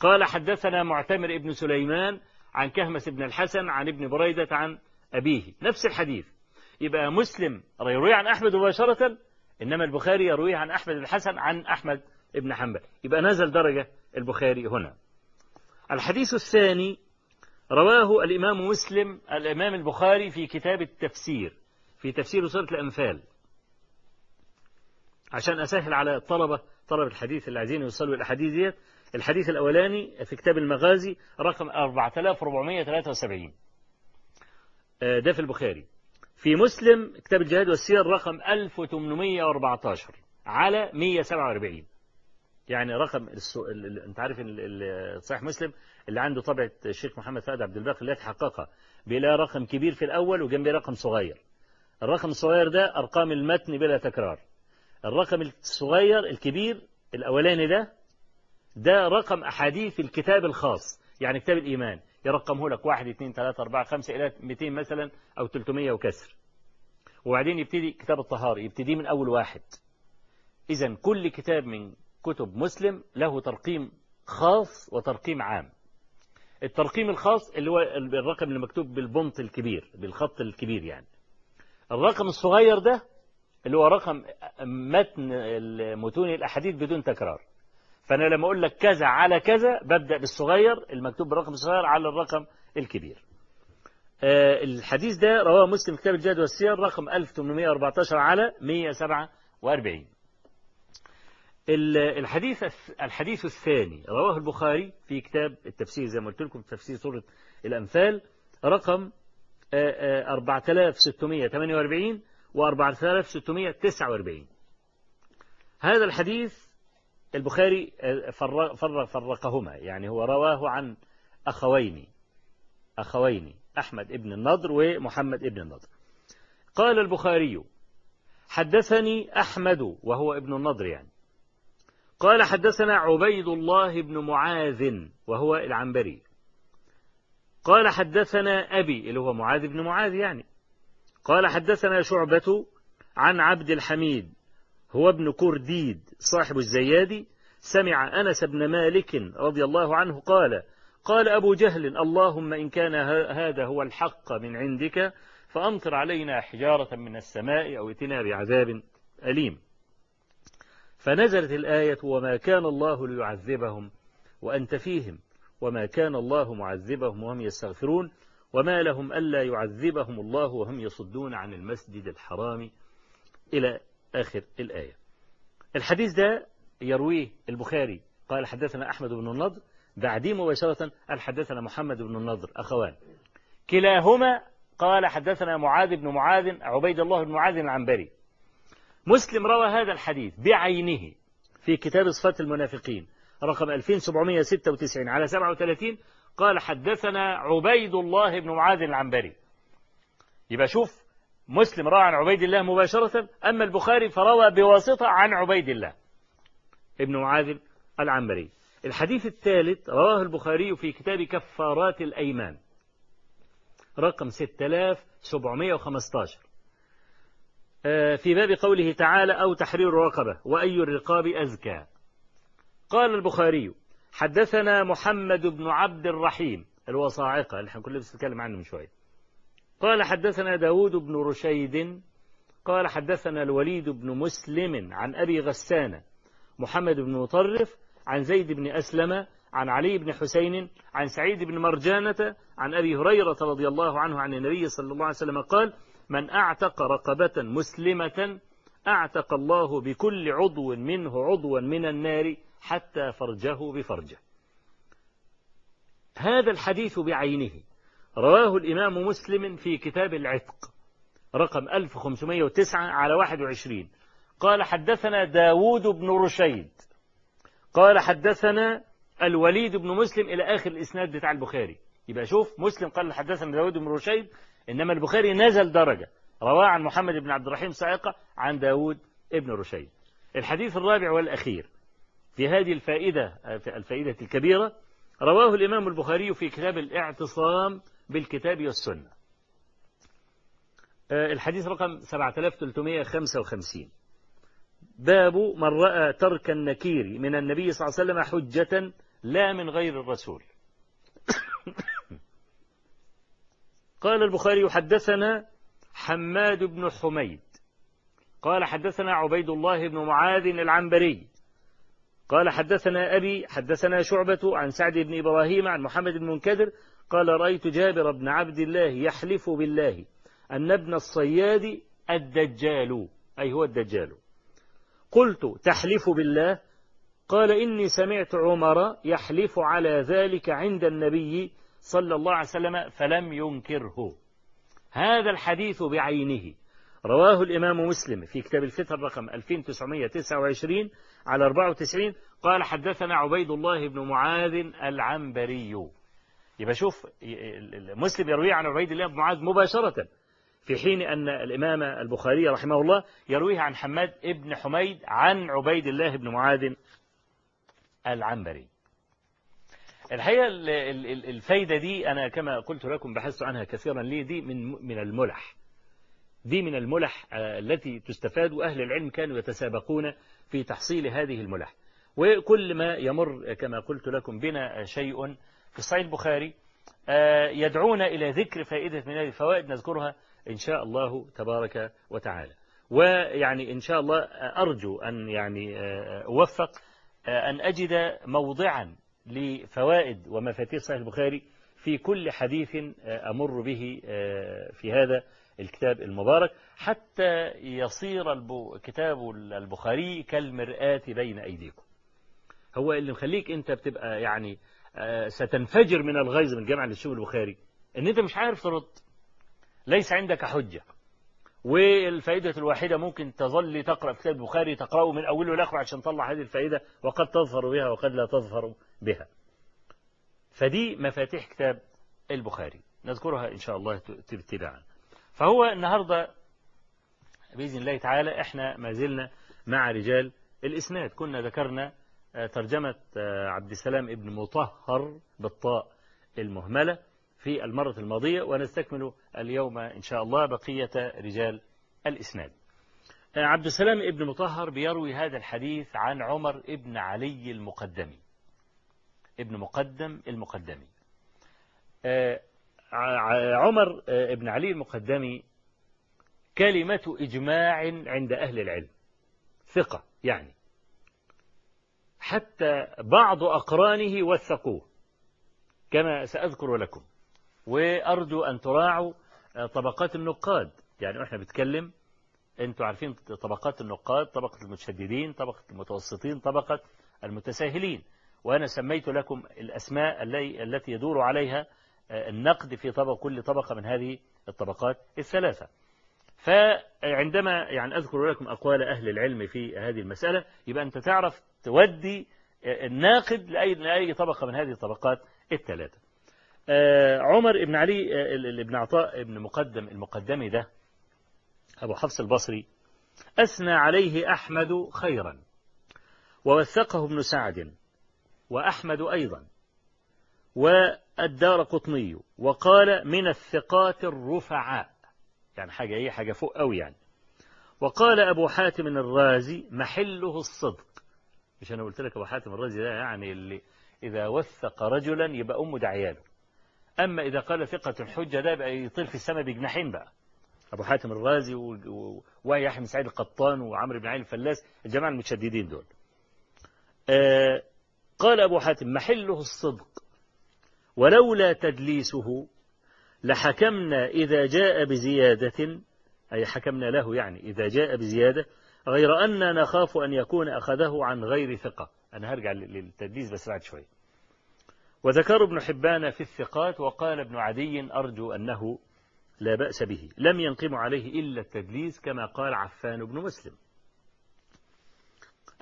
قال حدثنا معتمر ابن سليمان عن كهمس بن الحسن عن ابن بريدة عن أبيه. نفس الحديث. يبقى مسلم يروي عن أحمد مباشرة إنما البخاري يروي عن أحمد الحسن عن أحمد بن حنبل. يبقى نزل درجة البخاري هنا. الحديث الثاني رواه الإمام مسلم الإمام البخاري في كتاب التفسير في تفسير سورة الأنفال. عشان أسهل على الطلبة طلبة الحديث اللي عايزين يوصلوا الأحاديث ديت الحديث الأولاني في كتاب المغازي رقم 4473 ده في البخاري. في مسلم كتاب الجهاد والسير رقم 1814 على 147 يعني رقم السو... ال... انت عارف ال... صحيح مسلم اللي عنده طبعة الشيخ محمد فؤاد عبد الباقي اللي تحققها بيلاقي رقم كبير في الأول وجنبه رقم صغير. الرقم الصغير ده أرقام المتن بلا تكرار. الرقم الصغير الكبير الأولاني ده ده رقم أحاديث الكتاب الخاص يعني كتاب الإيمان. يرقمه لك واحد اثنين ثلاثة أربعة خمسة إلى 200 مثلا أو 300 وكسر. وبعدين يبتدي كتاب الطهارة يبتدي من أول واحد. إذا كل كتاب من كتب مسلم له ترقيم خاص وترقيم عام. الترقيم الخاص اللي هو الرقم اللي مكتوب بالبنط الكبير بالخط الكبير يعني. الرقم الصغير ده اللي هو رقم متن متون الأحاديث بدون تكرار. فأنا لما أقول لك كذا على كذا ببدأ بالصغير المكتوب بالرقم الصغير على الرقم الكبير. الحديث ده رواه مسلم كتاب الجهاد والسير رقم 1814 على 147 الحديث الحديث الثاني رواه البخاري في كتاب التفسير زي ما قلت لكم تفسير سورة الأنفال رقم 4648 و 4649 هذا الحديث البخاري فرق فرق فرقهما يعني هو رواه عن أخوين أخوين أحمد ابن النضر ومحمد ابن النضر. قال البخاري حدثني أحمد وهو ابن النضر يعني قال حدثنا عبيد الله بن معاذ وهو العنبري. قال حدثنا أبي اللي هو معاذ بن معاذ يعني. قال حدثنا شعبة عن عبد الحميد هو ابن كرديد صاحب الزيادي سمع أنس بن مالك رضي الله عنه قال قال أبو جهل اللهم إن كان هذا هو الحق من عندك فأمطر علينا حجارة من السماء أو اتنا بعذاب أليم. فنزلت الآية وما كان الله ليعذبهم وأنت فيهم وما كان الله معذبهم وهم يستغفرون وما لهم ألا يعذبهم الله وهم يصدون عن المسجد الحرام إلى آخر الآية. الحديث ده يرويه البخاري قال حدثنا أحمد بن النضر بعديه مباشرة قال حدثنا محمد بن النضر أخوان. كلاهما قال حدثنا معاذ بن معاذ عبيد الله بن معاذ العنبري. مسلم روى هذا الحديث بعينه في كتاب صفات المنافقين رقم 2796 على 37 قال حدثنا عبيد الله بن معاذ العنبري. يبقى شوف مسلم روى عن عبيد الله مباشرة أما البخاري فروى بواسطة عن عبيد الله ابن معاذ العنبري. الحديث الثالث رواه البخاري في كتاب كفارات الأيمان رقم 6715 في باب قوله تعالى أو تحرير رقبة وأي الرقاب أزكى. قال البخاري حدثنا محمد بن عبد الرحيم الوصاعقة اللي إحنا كنا بنتكلم عنه من شوية. قال حدثنا داود بن رشيد. قال حدثنا الوليد بن مسلم عن أبي غسان محمد بن مطرف عن زيد بن أسلم عن علي بن حسين عن سعيد بن مرجانة عن أبي هريرة رضي الله عنه عن النبي صلى الله عليه وسلم قال من أعتق رقبة مسلمة أعتق الله بكل عضو منه عضوا من النار حتى فرجه بفرجه. هذا الحديث بعينه. رواه الإمام مسلم في كتاب العتق رقم 1509 على 21 قال حدثنا داود بن رشيد. قال حدثنا الوليد بن مسلم إلى آخر الإسناد بتاع البخاري. يبقى شوف مسلم قال حدثنا داود بن رشيد إنما البخاري نزل درجة. رواه عن محمد بن عبد الرحيم صاعقة عن داود بن رشيد. الحديث الرابع والأخير في هذه الفائدة في الفائدة الكبيرة رواه الإمام البخاري في كتاب الإعتصام بالكتاب والسنة. الحديث رقم 7355 باب من رأى ترك النكير من النبي صلى الله عليه وسلم حجة لا من غير الرسول. قال البخاري حدثنا حماد بن حميد. قال حدثنا عبيد الله بن معاذ العنبري. قال حدثنا أبي حدثنا شعبة عن سعد بن إبراهيم عن محمد بن منكدر. قال رأيت جابر بن عبد الله يحلف بالله أن ابن الصياد الدجال أي هو الدجال. قلت تحلف بالله؟ قال إني سمعت عمر يحلف على ذلك عند النبي صلى الله عليه وسلم فلم ينكره. هذا الحديث بعينه. رواه الإمام مسلم في كتاب الفتر رقم 2929 على 94 قال حدثنا عبيد الله بن معاذ العنبري. يبقى شوف مسلم يروي عن عبيد الله بن معاذ مباشرة في حين أن الإمام البخاري رحمه الله يرويه عن حماد ابن حميد عن عبيد الله بن معاذ العنبري. الحقيقة الفايدة دي أنا كما قلت لكم بحثت عنها كثيرا لي دي من من الملح. دي من الملح التي تستفاد أهل العلم كانوا يتسابقون في تحصيل هذه الملح. وكل ما يمر كما قلت لكم بنا شيء في الصحيح البخاري يدعونا إلى ذكر فائدة من هذه الفوائد نذكرها إن شاء الله تبارك وتعالى. ويعني إن شاء الله أرجو أن يعني أوفق أن أجد موضعا لفوائد ومفاتيح صحيح البخاري في كل حديث أمر به في هذا الكتاب المبارك. حتى يصير كتاب البخاري كالمرآة بين أيديكم. هو اللي مخليك أنت بتبقى يعني ستنفجر من الغيظ من جامع للشيخ البخاري. أن أنت مش عارف ترد. ليس عندك حجة. والفائدة الواحدة ممكن تظل تقرأ كتاب البخاري تقرأه من أوله لآخره عشان تطلع هذه الفائدة وقد تظفر بها وقد لا تظفر بها. فدي مفاتيح كتاب البخاري. نذكرها إن شاء الله ابتداء فهو النهاردة بإذن الله تعالى إحنا ما زلنا مع رجال الإسناد. كنا ذكرنا ترجمة عبد السلام ابن مطهر بالطاء المهملة. في المرة الماضية ونستكمل اليوم إن شاء الله بقية رجال الإسناد. عبد السلام ابن مطهر بيروي هذا الحديث عن عمر ابن علي المقدمي. ابن مقدم المقدمي. عمر ابن علي المقدمي كلمة إجماع عند أهل العلم. ثقة يعني. حتى بعض أقرانه وثقوه كما سأذكر لكم. وأرجو أن تراعوا طبقات النقاد. يعني إحنا بنتكلم أنتوا عارفين طبقات النقاد طبقة المتشددين طبقة المتوسطين طبقة المتساهلين. وأنا سميت لكم الأسماء التي يدور عليها النقد في طبق كل طبقة من هذه الطبقات الثلاثة. فعندما يعني أذكر لكم أقوال أهل العلم في هذه المسألة يبقى أنت تعرف تودي الناقد لأي, لأي طبقة من هذه الطبقات الثلاثة. عمر بن علي بن عطاء بن مقدم المقدمي ده أبو حفص البصري أثنى عليه أحمد خيرا ووثقه ابن سعد وأحمد أيضا والدار قطني وقال من الثقات الرفعاء يعني حاجة إيه؟ حاجة فوق أوي يعني. وقال أبو حاتم الرازي محله الصدق. مش أنا قلت لك أبو حاتم الرازي ده يعني اللي إذا وثق رجلا يبقى أمه دعياله. أما إذا قال ثقة حجة ده يبقى يطير في السماء بجناحين بقى. أبو حاتم الرازي ويحيى بن سعيد القطان وعمرو بن علي الفلاس الجماعة المتشددين دول. آه قال أبو حاتم محله الصدق ولولا تدليسه لحكمنا إذا جاء بزيادة أي حكمنا له يعني إذا جاء بزيادة غير أننا نخاف أن يكون أخذه عن غير ثقة. أنا هرجع للتدليس بس بعد شوي وذكر ابن حبان في الثقات وقال ابن عدي أرجو أنه لا بأس به. لم ينقم عليه إلا التدليس كما قال عفان بن مسلم.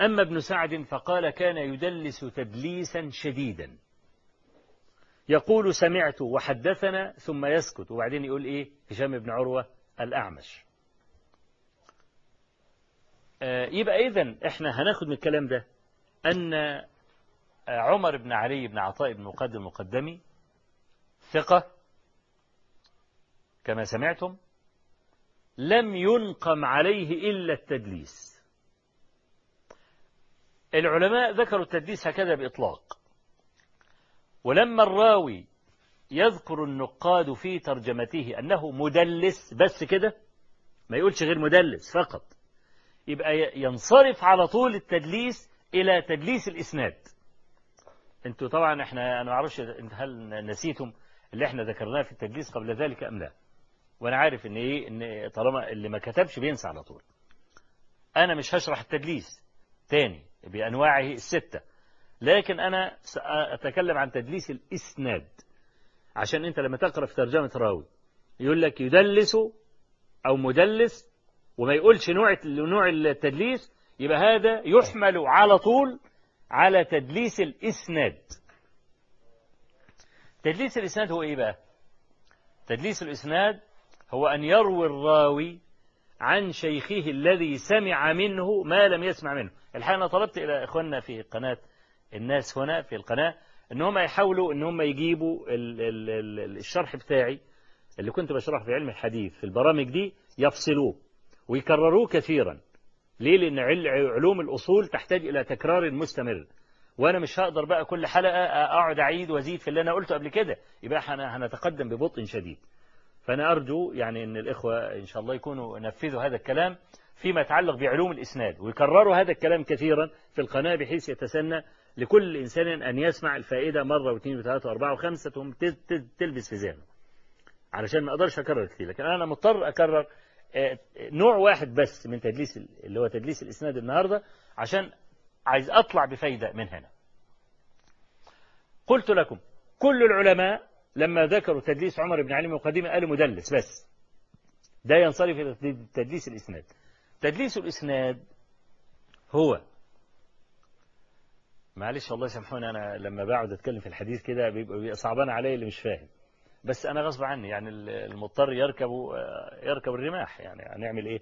أما ابن سعد فقال كان يدلس تدليسا شديدا. يقول سمعت وحدثنا ثم يسكت. وبعدين يقول إيه؟ هشام بن عروة الأعمش. آه يبقى إذن إحنا هناخد من الكلام ده أن عمر بن علي بن عطاء بن مقدم المقدمي ثقة كما سمعتم لم ينقم عليه إلا التدليس. العلماء ذكروا التدليس هكذا بإطلاق. ولما الراوي يذكر النقاد في ترجمته أنه مدلس بس كده ما يقولش غير مدلس فقط يبقى ينصرف على طول التدليس إلى تدليس الإسناد. أنتوا طبعا إحنا أنا ما أعرفش هل نسيتم اللي إحنا ذكرناه في التدليس قبل ذلك أم لا؟ وأنا عارف إن إيه إن طالما اللي ما كتبش بينسى على طول. أنا مش هشرح التدليس تاني بأنواعه الستة لكن أنا سأتكلم عن تدليس الإسناد. عشان أنت لما تقرأ في ترجمة راوي يقول لك يدلس أو مدلس وما يقولش نوع نوع التدليس يبقى هذا يحمل على طول على تدليس الإسناد. تدليس الإسناد هو إيه بقى؟ تدليس الإسناد هو أن يروي الراوي عن شيخه الذي سمع منه ما لم يسمع منه. الحقيقة أنا طلبت إلى إخواننا في قناة الناس هنا في القناة إن هم يحاولوا إن هم يجيبوا ال ال ال الشرح بتاعي اللي كنت بشرحه في علم الحديث في البرامج دي يفصلوه ويكرروه كثيرا. ليه؟ لأن علوم الأصول تحتاج إلى تكرار مستمر. وأنا مش هقدر بقى كل حلقة أقعد أعيد وأزيد في اللي أنا قلته قبل كده. يبقى هنتقدم ببطء شديد. فأنا أرجو يعني أن الإخوة إن شاء الله يكونوا نفذوا هذا الكلام فيما يتعلق بعلوم الإسناد ويكرروا هذا الكلام كثيرا في القناة بحيث يتسنى لكل إنسان أن يسمع الفائدة مرة واثنين وثلاثة وأربعة وخمسة تلبس في ذهنه علشان ما أقدرش أكرر كثير لكن أنا مضطر أكرر نوع واحد بس من تدليس اللي هو تدليس الإسناد النهاردة عشان عايز أطلع بفايدة من هنا. قلت لكم كل العلماء لما ذكروا تدليس عمر بن علي المقدمة قالوا مدلس بس. ده ينصرف إلى تدليس الإسناد. تدليس الإسناد هو معلش الله يسامحوني أنا لما بقعد أتكلم في الحديث كده بيبقى صعبان عليا اللي مش فاهم. بس أنا غصب عني يعني المضطر يركب يركب الرماح يعني هنعمل إيه؟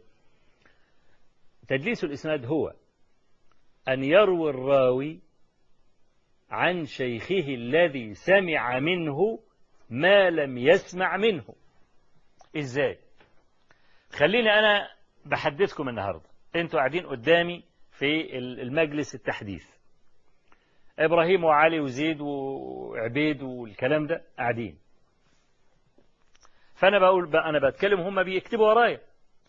تدليس الإسناد هو أن يروي الراوي عن شيخه الذي سمع منه ما لم يسمع منه. إزاي؟ خليني أنا بحدثكم النهاردة. أنتوا قاعدين قدامي في المجلس التحديث. إبراهيم وعلي وزيد وعبيد والكلام ده قاعدين. فأنا بقول أنا بتكلم هم بيكتبوا ورايا.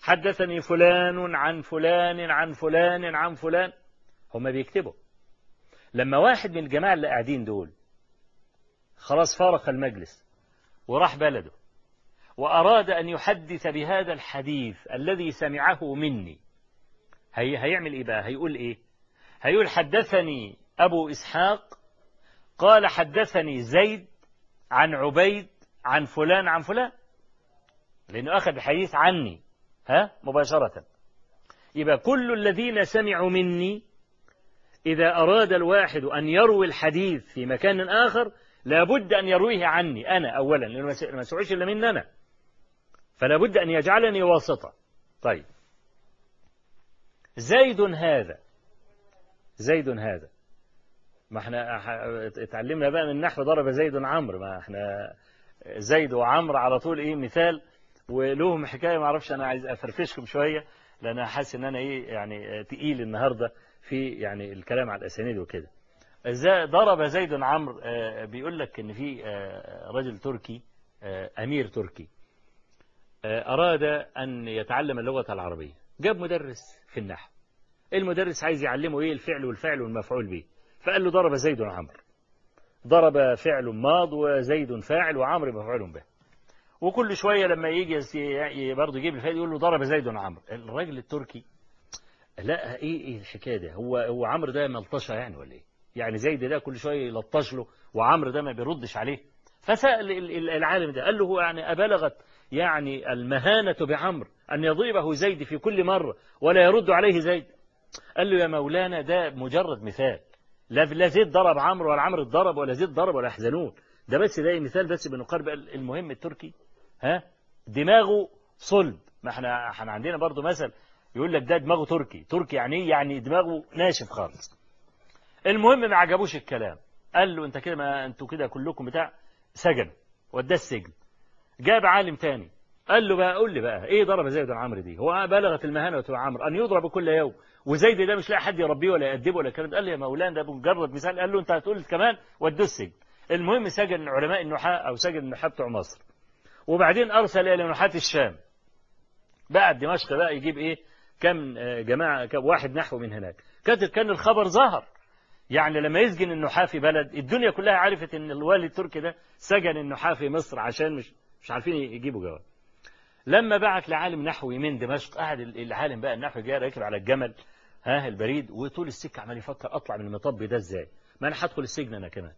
حدثني فلان عن فلان عن فلان عن فلان. هم بيكتبوا. لما واحد من الجماعة اللي قاعدين دول خلاص فارق المجلس وراح بلده وأراد أن يحدث بهذا الحديث الذي سمعه مني هي هيعمل إيه بقى؟ هيقول إيه؟ هيقول حدثني أبو إسحاق قال حدثني زيد عن عبيد عن فلان عن فلان. لأنه أخذ الحديث عني ها؟ مباشرة. يبقى كل الذين سمعوا مني إذا أراد الواحد أن يروي الحديث في مكان آخر لابد أن يرويه عني أنا أولا لأنه ما سمعش إلا مني أنا. فلا بد أن يجعلني واسطة. طيب. زيد هذا. زيد هذا. ما إحنا اتعلمنا بقى من النحو ضرب زيد عمرو ما إحنا زيد وعمرو على طول إيه؟ مثال ولهم حكاية ما أعرفش أنا عايز أفرفشكم شوية لأن حاسس إن أنا إيه يعني تقيل النهارده في يعني الكلام على الأسانيد وكده. ضرب زيد عمرو بيقول لك إن في رجل تركي أمير تركي أراد أن يتعلم اللغة العربية. جاب مدرس في النحو. المدرس عايز يعلمه إيه؟ الفعل والفعل والمفعول به. فقال له ضرب زيد عمرو. ضرب فعل ماض وزيد فاعل وعمرو مفعول به. وكل شوية لما يجي برضه يجيب الفعل يقول له ضرب زيد عمرو. الراجل التركي لا إيه إيه الحكاية ده هو هو عمرو ده ملطشة يعني ولا إيه؟ يعني زيد ده كل شوية يلطش له وعمرو ده ما بيردش عليه. فسأل العالم ده قال له هو يعني أبلغت يعني المهانة بعمرو أن يضربه زيد في كل مرة ولا يرد عليه زيد؟ قال له يا مولانا ده مجرد مثال. لا لا زيد ضرب عمرو ولا عمرو اتضرب ولا زيد ضرب ولا يحزنون. ده بس ده مثال بس بنقارب. المهم التركي ها؟ دماغه صلب. ما إحنا إحنا عندنا برضو مثل يقول لك ده دماغه تركي. تركي يعني إيه؟ يعني دماغه ناشف خالص. المهم ما عجبوش الكلام. قال له انت كده ما أنتوا كده كلكم بتاع سجن. وداه السجن. جاب عالم تاني. قال له بقى قول لي بقى إيه ضرب زيد عمرو دي؟ هو بلغت المهانة عمرو. أن يضرب كل يوم. وزيد ده مش لاقي حد يربيه ولا يأدبه ولا الكلام قال لي يا مولانا ده مجرد مثال. قال له انت هتقول كمان ودوه السجن. المهم سجن علماء النحاة أو سجن النحاة بتوع مصر. وبعدين أرسل إلى نحاة الشام. بعد دمشق بقى يجيب إيه؟ كم جماعة كم واحد نحو من هناك. كان الخبر ظهر يعني لما يسجن النحاة في بلد الدنيا كلها عرفت إن الوالي التركي ده سجن النحاة في مصر عشان مش مش عارفين يجيبوا جواب. لما بعت لعالم نحوي من دمشق قعد العالم بقى النحوي جاي راكب على الجمل ها البريد وطول السكة عمال يفكر أطلع من المطب ده إزاي؟ ما أنا هدخل السجن أنا كمان.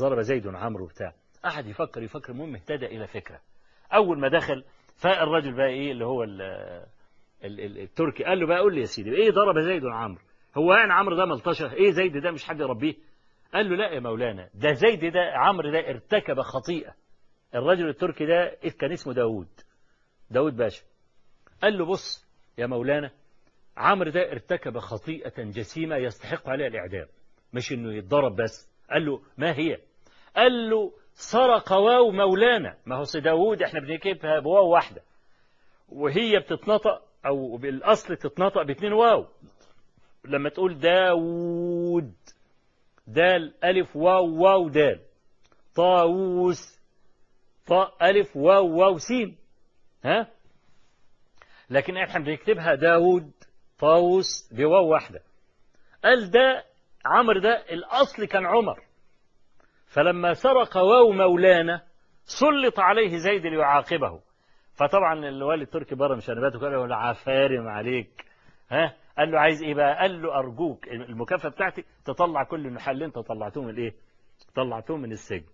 ضرب زيد عمرو وبتاع قعد يفكر يفكر المهم اهتدى إلى فكرة. أول ما دخل فالراجل بقى إيه اللي هو ال ال ال التركي قال له بقى قول لي يا سيدي إيه ضرب زيد عمرو؟ هو يعني عمرو ده ملطشة؟ إيه زيد ده مش حد يربيه؟ قال له لا يا مولانا ده زيد ده عمرو ده ارتكب خطيئة. الرجل التركي ده كان اسمه داوود داود باشا. قال له بص يا مولانا عمرو ده ارتكب خطيئة جسيمة يستحق عليها الإعدام مش إنه يتضرب بس. قال له ما هي؟ قال له سرق واو مولانا. ما هو داوود إحنا بنكتبها بواو واحدة. وهي بتتنطق أو بالأصل تتنطق باتنين واو. لما تقول داوود دال ألف واو واو دال. طاووس طاء ألف واو واو سين. ها؟ لكن إحنا بنكتبها داود طاووس بواو واحدة. قال ده عمرو ده الأصل كان عمر. فلما سرق واو مولانا سلط عليه زيد ليعاقبه. فطبعا الوالي التركي بره مش هنباته قال له عفارم عليك. ها؟ قال له عايز إيه بقى؟ قال له أرجوك المكافأة بتاعتي تطلع كل النحال اللي انت طلعتهم من الايه طلعتهم من السجن.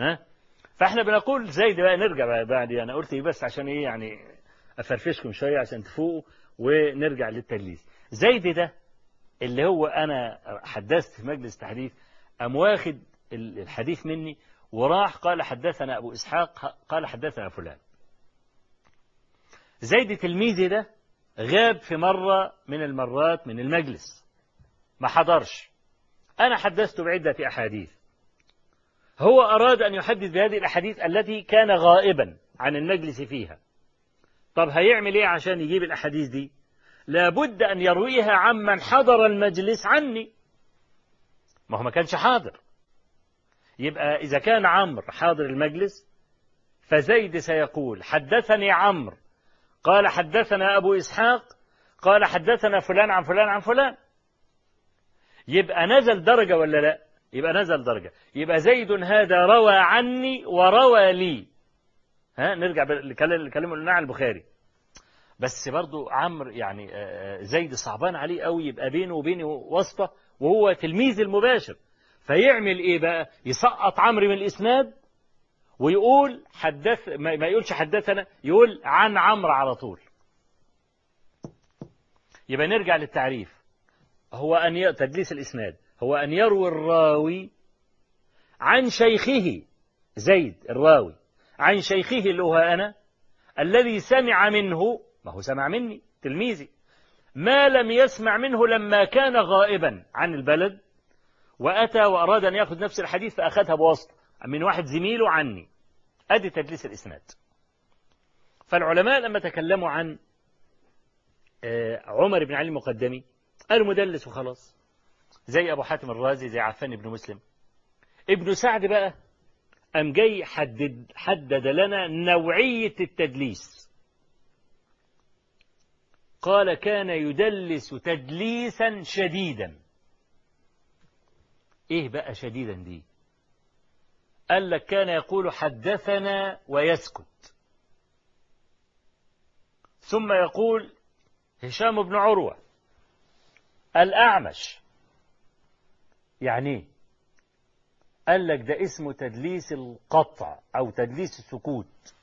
ها؟ فإحنا بنقول زيد بقى نرجع بقى بعد أنا قلت إيه بس عشان إيه يعني أفرفشكم شوية عشان تفوقوا ونرجع للتدليس. زيد ده اللي هو أنا حدثت في مجلس تحديث قام واخد الحديث مني وراح قال حدثنا أبو إسحاق قال حدثنا فلان. زيد تلميذي ده غاب في مرة من المرات من المجلس. ما حضرش. أنا حدثت بعدة أحاديث. هو أراد أن يحدث بهذه الأحاديث التي كان غائبا عن المجلس فيها. طب هيعمل إيه عشان يجيب الأحاديث دي؟ لابد أن يرويها عمن حضر المجلس عني. ما هو ما كانش حاضر. يبقى إذا كان عمرو حاضر المجلس فزيد سيقول حدثني عمرو. قال حدثنا أبو إسحاق. قال حدثنا فلان عن فلان عن فلان. يبقى نزل درجة ولا لا؟ يبقى نزل درجة. يبقى زيد هذا روى عني وروى لي. ها نرجع لكلام قلنا عن البخاري. بس برضو عمرو يعني زيد صعبان عليه قوي يبقى بينه وبينه واسطة وهو تلميذ المباشر. فيعمل إيه بقى؟ يسقط عمرو من الإسناد ويقول حدث ما يقولش حدثنا يقول عن عمرو على طول. يبقى نرجع للتعريف. هو أن ي... تدليس الإسناد. هو أن يروي الراوي عن شيخه زيد الراوي. عن شيخه اللي هو أنا الذي سمع منه ما هو سمع مني تلميذي. ما لم يسمع منه لما كان غائبا عن البلد وأتى وأراد أن يأخذ نفس الحديث فأخذها بواسطة. من واحد زميله عني. أدي تدليس الإسناد. فالعلماء لما تكلموا عن عمر بن علي المقدمي قالوا مدلس وخلاص. زي أبو حاتم الرازي زي عفان بن مسلم. ابن سعد بقى أم جاي حدد, حدد لنا نوعية التدليس. قال كان يدلس تدليسا شديدا. إيه بقى شديدا دي؟ قال لك كان يقول حدثنا ويسكت. ثم يقول هشام بن عروة الأعمش. يعني قال لك ده اسمه تدليس القطع أو تدليس السكوت.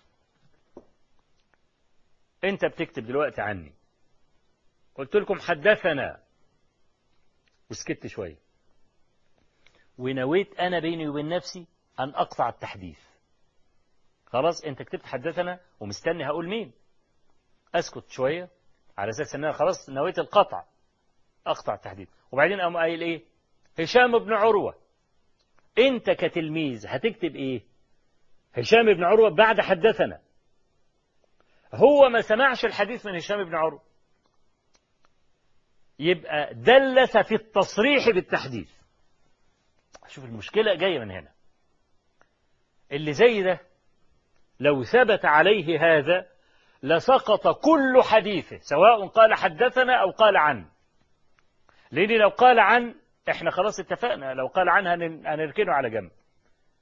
أنت بتكتب دلوقتي عني. قلت لكم حدثنا. وسكت شوية. ونويت أنا بيني وبين نفسي أن أقطع التحديث. خلاص أنت كتبت حدثنا ومستني هقول مين. أسكت شوية على أساس أن أنا خلاص نويت القطع أقطع التحديث. وبعدين أقوم قايل إيه؟ هشام بن عروة. أنت كتلميذ هتكتب إيه؟ هشام بن عروة بعد حدثنا. هو ما سمعش الحديث من هشام بن عروة. يبقى دلس في التصريح بالتحديث. شوف المشكلة جاية من هنا. اللي زي ده لو ثبت عليه هذا لسقط كل حديثه سواء قال حدثنا أو قال عن. لأن لو قال عن إحنا خلاص اتفقنا لو قال عنها هنركنه على جنب.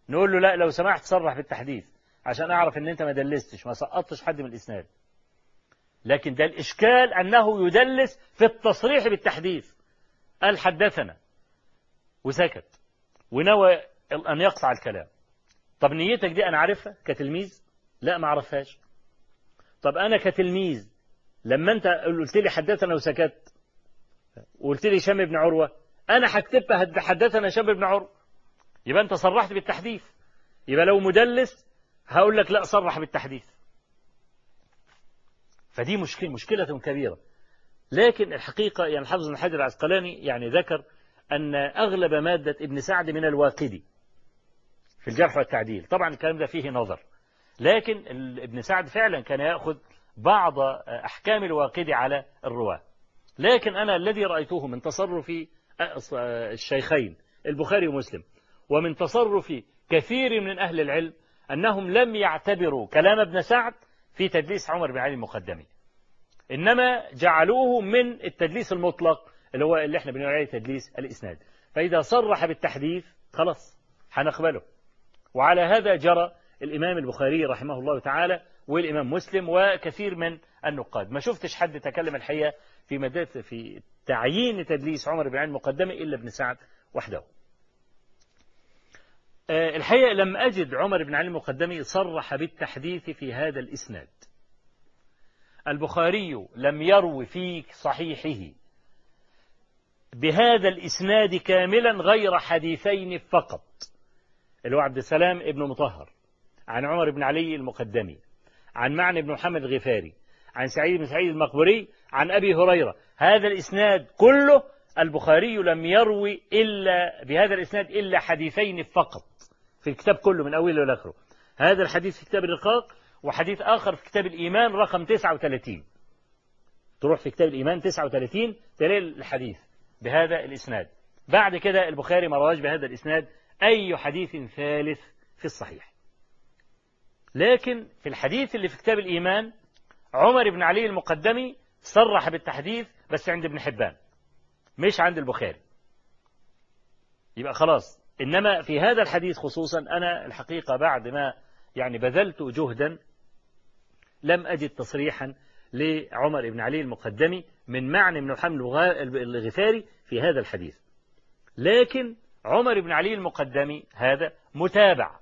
نقول له لا لو سمحت صرح بالتحديث عشان أعرف أن أنت ما دلستش ما سقطتش حد من الإسناد. لكن ده الإشكال أنه يدلس في التصريح بالتحديث. قال حدثنا وسكت. ونوى أن يقطع الكلام. طب نيتك دي أنا عارفها كتلميذ؟ لا ما عرفهاش. طب أنا كتلميذ لما أنت قلت لي حدثنا وسكت وقلت لي هشام بن عروة أنا هكتبها حدثنا هشام بن عروة. يبقى أنت صرحت بالتحديث. يبقى لو مدلس هقول لك لا صرح بالتحديث. فدي مشكلة مشكلة كبيرة. لكن الحقيقة يعني الحافظ بن حجر العسقلاني يعني ذكر أن أغلب مادة ابن سعد من الواقدي في الجرح والتعديل. طبعا الكلام ده فيه نظر. لكن ابن سعد فعلا كان يأخذ بعض أحكام الواقدي على الرواة. لكن أنا الذي رأيته من تصرف الشيخين البخاري ومسلم ومن تصرف كثير من أهل العلم أنهم لم يعتبروا كلام ابن سعد في تدليس عمر بن علي المقدمي. إنما جعلوه من التدليس المطلق اللي هو اللي إحنا بنقول عليه تدليس الإسناد. فإذا صرح بالتحديث خلاص هنقبله. وعلى هذا جرى الإمام البخاري رحمه الله تعالى والإمام مسلم وكثير من النقاد. ما شفتش حد تكلم الحقيقة في مدى في تعيين تدليس عمر بن علي المقدمي إلا ابن سعد وحده. الحقيقة لم أجد عمر بن علي المقدمي صرح بالتحديث في هذا الإسناد. البخاري لم يروي في صحيحه. بهذا الإسناد كاملا غير حديثين فقط. اللي هو عبد السلام ابن مطهر عن عمر بن علي المقدمي عن معنى بن محمد الغفاري عن سعيد بن سعيد المقبري عن أبي هريرة. هذا الإسناد كله البخاري لم يروي إلا بهذا الإسناد إلا حديثين فقط. في الكتاب كله من أوله إلى آخره. هذا الحديث في كتاب الرقاق وحديث آخر في كتاب الإيمان رقم 39 تروح في كتاب الإيمان 39 تلاقي الحديث. بهذا الإسناد. بعد كده البخاري ما رواش بهذا الإسناد أي حديث ثالث في الصحيح. لكن في الحديث اللي في كتاب الإيمان عمر بن علي المقدمي صرح بالتحديث بس عند ابن حبان مش عند البخاري. يبقى خلاص. إنما في هذا الحديث خصوصا أنا الحقيقة بعد ما يعني بذلت جهدا لم أجد تصريحا لعمر بن علي المقدمي من معنى من محمد الغفاري في هذا الحديث. لكن عمر بن علي المقدمي هذا متابع.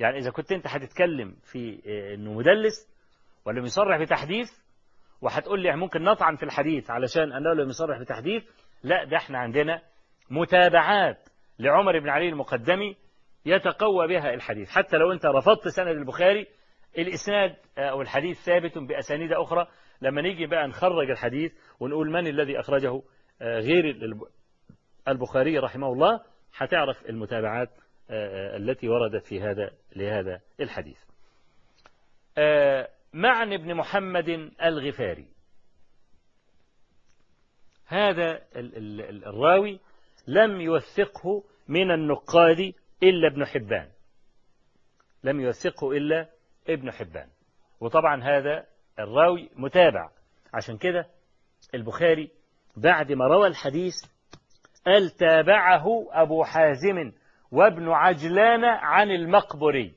يعني إذا كنت أنت هتتكلم في أنه مدلس ولم يصرح بتحديث وهتقول لي ممكن نطعن في الحديث علشان أنه لم يصرح بتحديث لا ده إحنا عندنا متابعات لعمر بن علي المقدمي يتقوى بها الحديث. حتى لو أنت رفضت سند البخاري الإسناد أو الحديث ثابت بأسانيد أخرى. لما نيجي بقى نخرج الحديث ونقول من الذي أخرجه غير البخاري رحمه الله هتعرف المتابعات التي وردت في هذا لهذا الحديث. معن بن محمد الغفاري. هذا الراوي لم يوثقه من النقاد إلا ابن حبان. لم يوثقه إلا ابن حبان. وطبعا هذا الراوي متابع. عشان كده البخاري بعد ما روى الحديث قال تابعه أبو حازم وابن عجلان عن المقبري.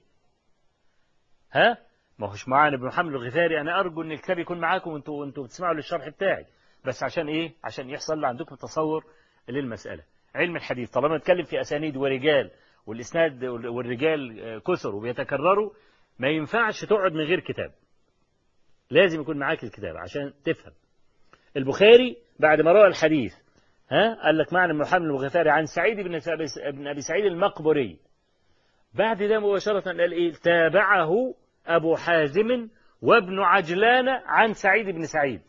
ها؟ ما هوش معانا ابن محمد الغفاري. أنا أرجو أن الكتاب يكون معاكم وانتوا وأنتوا بتسمعوا للشرح بتاعي. بس عشان إيه؟ عشان يحصل عندكم تصور للمسألة. علم الحديث. طالما نتكلم في أسانيد ورجال والإسناد والرجال كثر وبيتكرروا ما ينفعش تقعد من غير كتاب. لازم يكون معاك الكتاب عشان تفهم. البخاري بعد ما روى الحديث ها قال لك معنى محمد الغفاري عن سعيد بن أبي سعيد المقبري. بعد ده مباشرة قال إيه؟ تابعه أبو حازم وابن عجلان عن سعيد بن سعيد.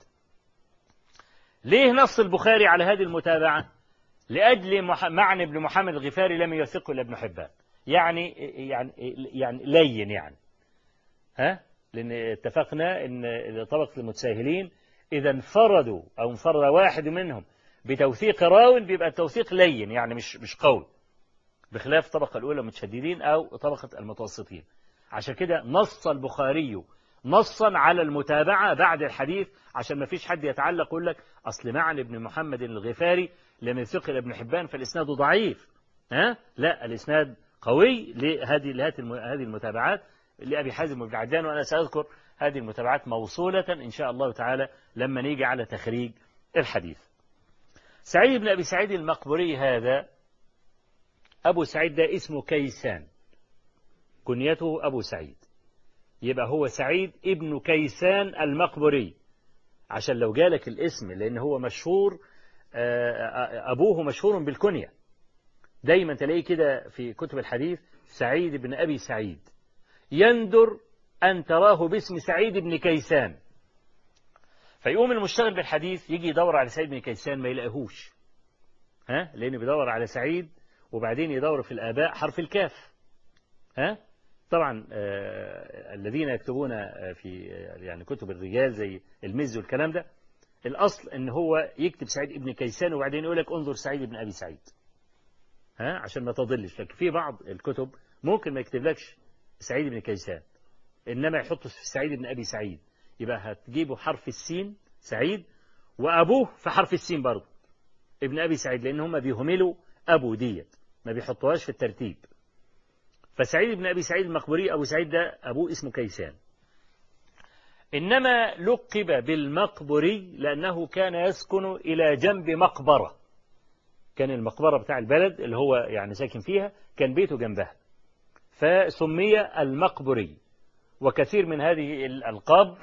ليه نص البخاري على هذه المتابعة؟ لأجل معنى ابن محمد الغفاري لم يثقه إلا ابن حبان. يعني يعني يعني لين يعني. ها؟ لأن اتفقنا إن طبقة المتساهلين إذا انفردوا أو انفرد واحد منهم بتوثيق راو بيبقى التوثيق لين يعني مش مش قوي بخلاف الطبقة الأولى المتشددين أو طبقة المتوسطين. عشان كده نص البخاري نصا على المتابعة بعد الحديث عشان ما فيش حد يتعلق يقول لك أصل معنى ابن محمد الغفاري لم يثق ابن حبان فالإسناد ضعيف. ها؟ لا الإسناد قوي لهذه هذه المتابعات. لأبي حازم وابن عدان وأنا سأذكر هذه المتابعات موصولة إن شاء الله تعالى لما نيجي على تخريج الحديث. سعيد بن أبي سعيد المقبري هذا أبو سعيد ده اسمه كيسان. كنيته أبو سعيد. يبقى هو سعيد ابن كيسان المقبري عشان لو جالك الاسم لأن هو مشهور أبوه مشهور بالكنية. دايما تلاقيه كده في كتب الحديث سعيد بن أبي سعيد. يندر أن تراه باسم سعيد بن كيسان. فيقوم المشتغل بالحديث يجي يدور على سعيد بن كيسان ما يلاقيهوش. ها؟ لأنه بيدور على سعيد وبعدين يدور في الآباء حرف الكاف. ها؟ طبعا آه الذين يكتبون في يعني كتب الرجال زي المز والكلام ده الأصل أن هو يكتب سعيد ابن كيسان وبعدين يقول لك انظر سعيد بن أبي سعيد. ها؟ عشان ما تضلش. لكن في بعض الكتب ممكن ما يكتبلكش سعيد بن كيسان. إنما يحط في سعيد بن أبي سعيد. يبقى هتجيبه حرف السين سعيد وأبوه في حرف السين برضه. ابن أبي سعيد لأن هم بيهملوا أبو ديت ما بيحطوهاش في الترتيب. فسعيد بن أبي سعيد المقبري أبو سعيد ده أبوه اسمه كيسان. إنما لقب بالمقبري لأنه كان يسكن إلى جنب مقبرة. كان المقبرة بتاع البلد اللي هو يعني ساكن فيها كان بيته جنبها. فسمي المقبري. وكثير من هذه الألقاب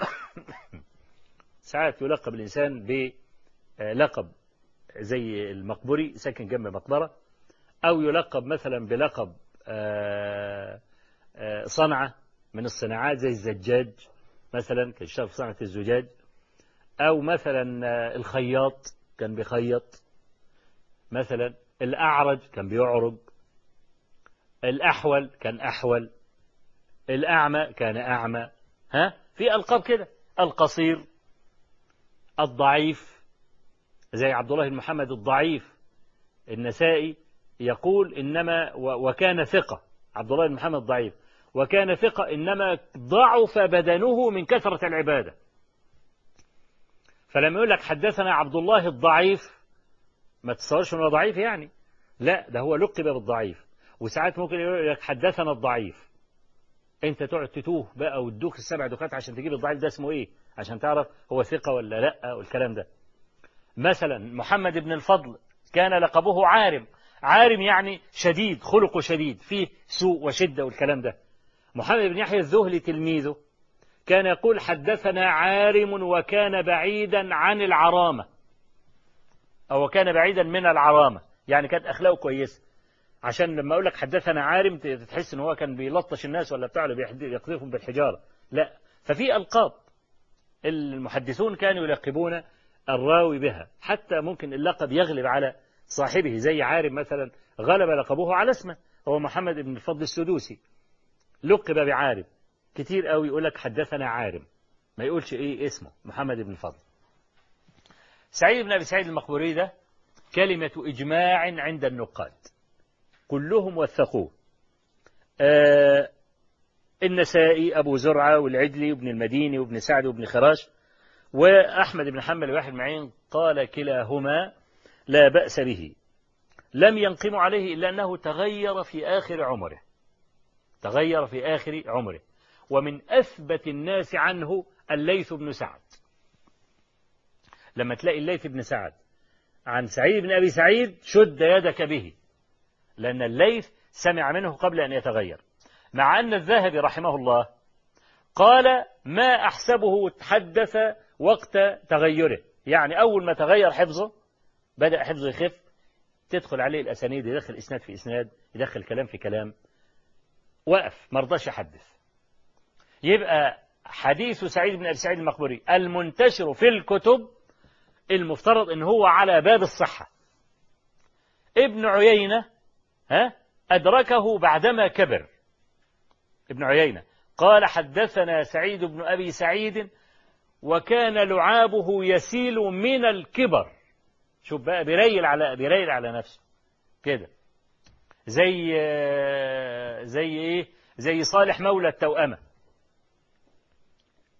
*coughs* ساعات يلقب الإنسان بلقب زي المقبري ساكن جنب مقبرة أو يلقب مثلا بلقب صنعة من الصناعات زي الزجاج مثلا كان يشتغل صنعة الزجاج. أو مثلا الخياط كان بيخيط. مثلا الأعرج كان بيعرج. الأحول كان أحول الأعمى كان أعمى. ها؟ في ألقاب كده. القصير الضعيف. زي عبد الله بن محمد الضعيف. النسائي يقول إنما وكان ثقة. عبد الله بن محمد الضعيف. وكان ثقة إنما ضعف بدنه من كثرة العبادة. فلما يقول لك حدثنا عبد الله الضعيف. ما تصورش إنه ضعيف يعني. لا ده هو لقب بالضعيف. وساعات ممكن يقول لك حدثنا الضعيف. انت تقعد تتوه بقى وتدوخ السبع دخات عشان تجيب الضعيف ده اسمه إيه؟ عشان تعرف هو ثقة ولا لأ والكلام ده. مثلا محمد بن الفضل كان لقبه عارم. عارم يعني شديد خلقه شديد فيه سوء وشدة والكلام ده. محمد بن يحيى الذهلي تلميذه كان يقول حدثنا عارم وكان بعيدا عن العرامة. أو كان بعيدا من العرامة. يعني كانت أخلاقه كويسة. عشان لما أقول لك حدثنا عارم تحس إن هو كان بيلطش الناس ولا بتاع يقذفهم بالحجارة. لا. ففي ألقاب المحدثون كانوا يلقبون الراوي بها. حتى ممكن اللقب يغلب على صاحبه زي عارم مثلا غلب لقبه على اسمه هو محمد بن الفضل السدوسي. لقب بعارم. كتير قوي يقول لك حدثنا عارم. ما يقولش إيه اسمه محمد بن الفضل. سعيد بن أبي سعيد المقبوري ده كلمة إجماع عند النقاد. كلهم وثقوه. آه النسائي أبو زرعة والعدلي وابن المديني وابن سعد وابن خراش وأحمد بن حنبل واحد معين قال كلاهما لا بأس به. لم ينقم عليه إلا أنه تغير في آخر عمره. تغير في آخر عمره. ومن أثبت الناس عنه الليث بن سعد. لما تلاقي الليث بن سعد عن سعيد بن أبي سعيد شد يدك به. لأن الليث سمع منه قبل أن يتغير. مع أن الذهبي رحمه الله قال ما أحسبه تحدث وقت تغيره. يعني أول ما تغير حفظه بدأ حفظه يخف تدخل عليه الأسانيد يدخل إسناد في إسناد يدخل كلام في كلام وقف ما رضاش يحدث. يبقى حديث سعيد بن أبي سعيد المقبري المنتشر في الكتب المفترض إن هو على باب الصحة. ابن عيينة ها? أدركه بعدما كبر. ابن عيينة. قال حدثنا سعيد بن أبي سعيد وكان لعابه يسيل من الكبر. شوف بقى بيريل على بيريل على نفسه. كده. زي زي إيه؟ زي صالح مولى التوأمة.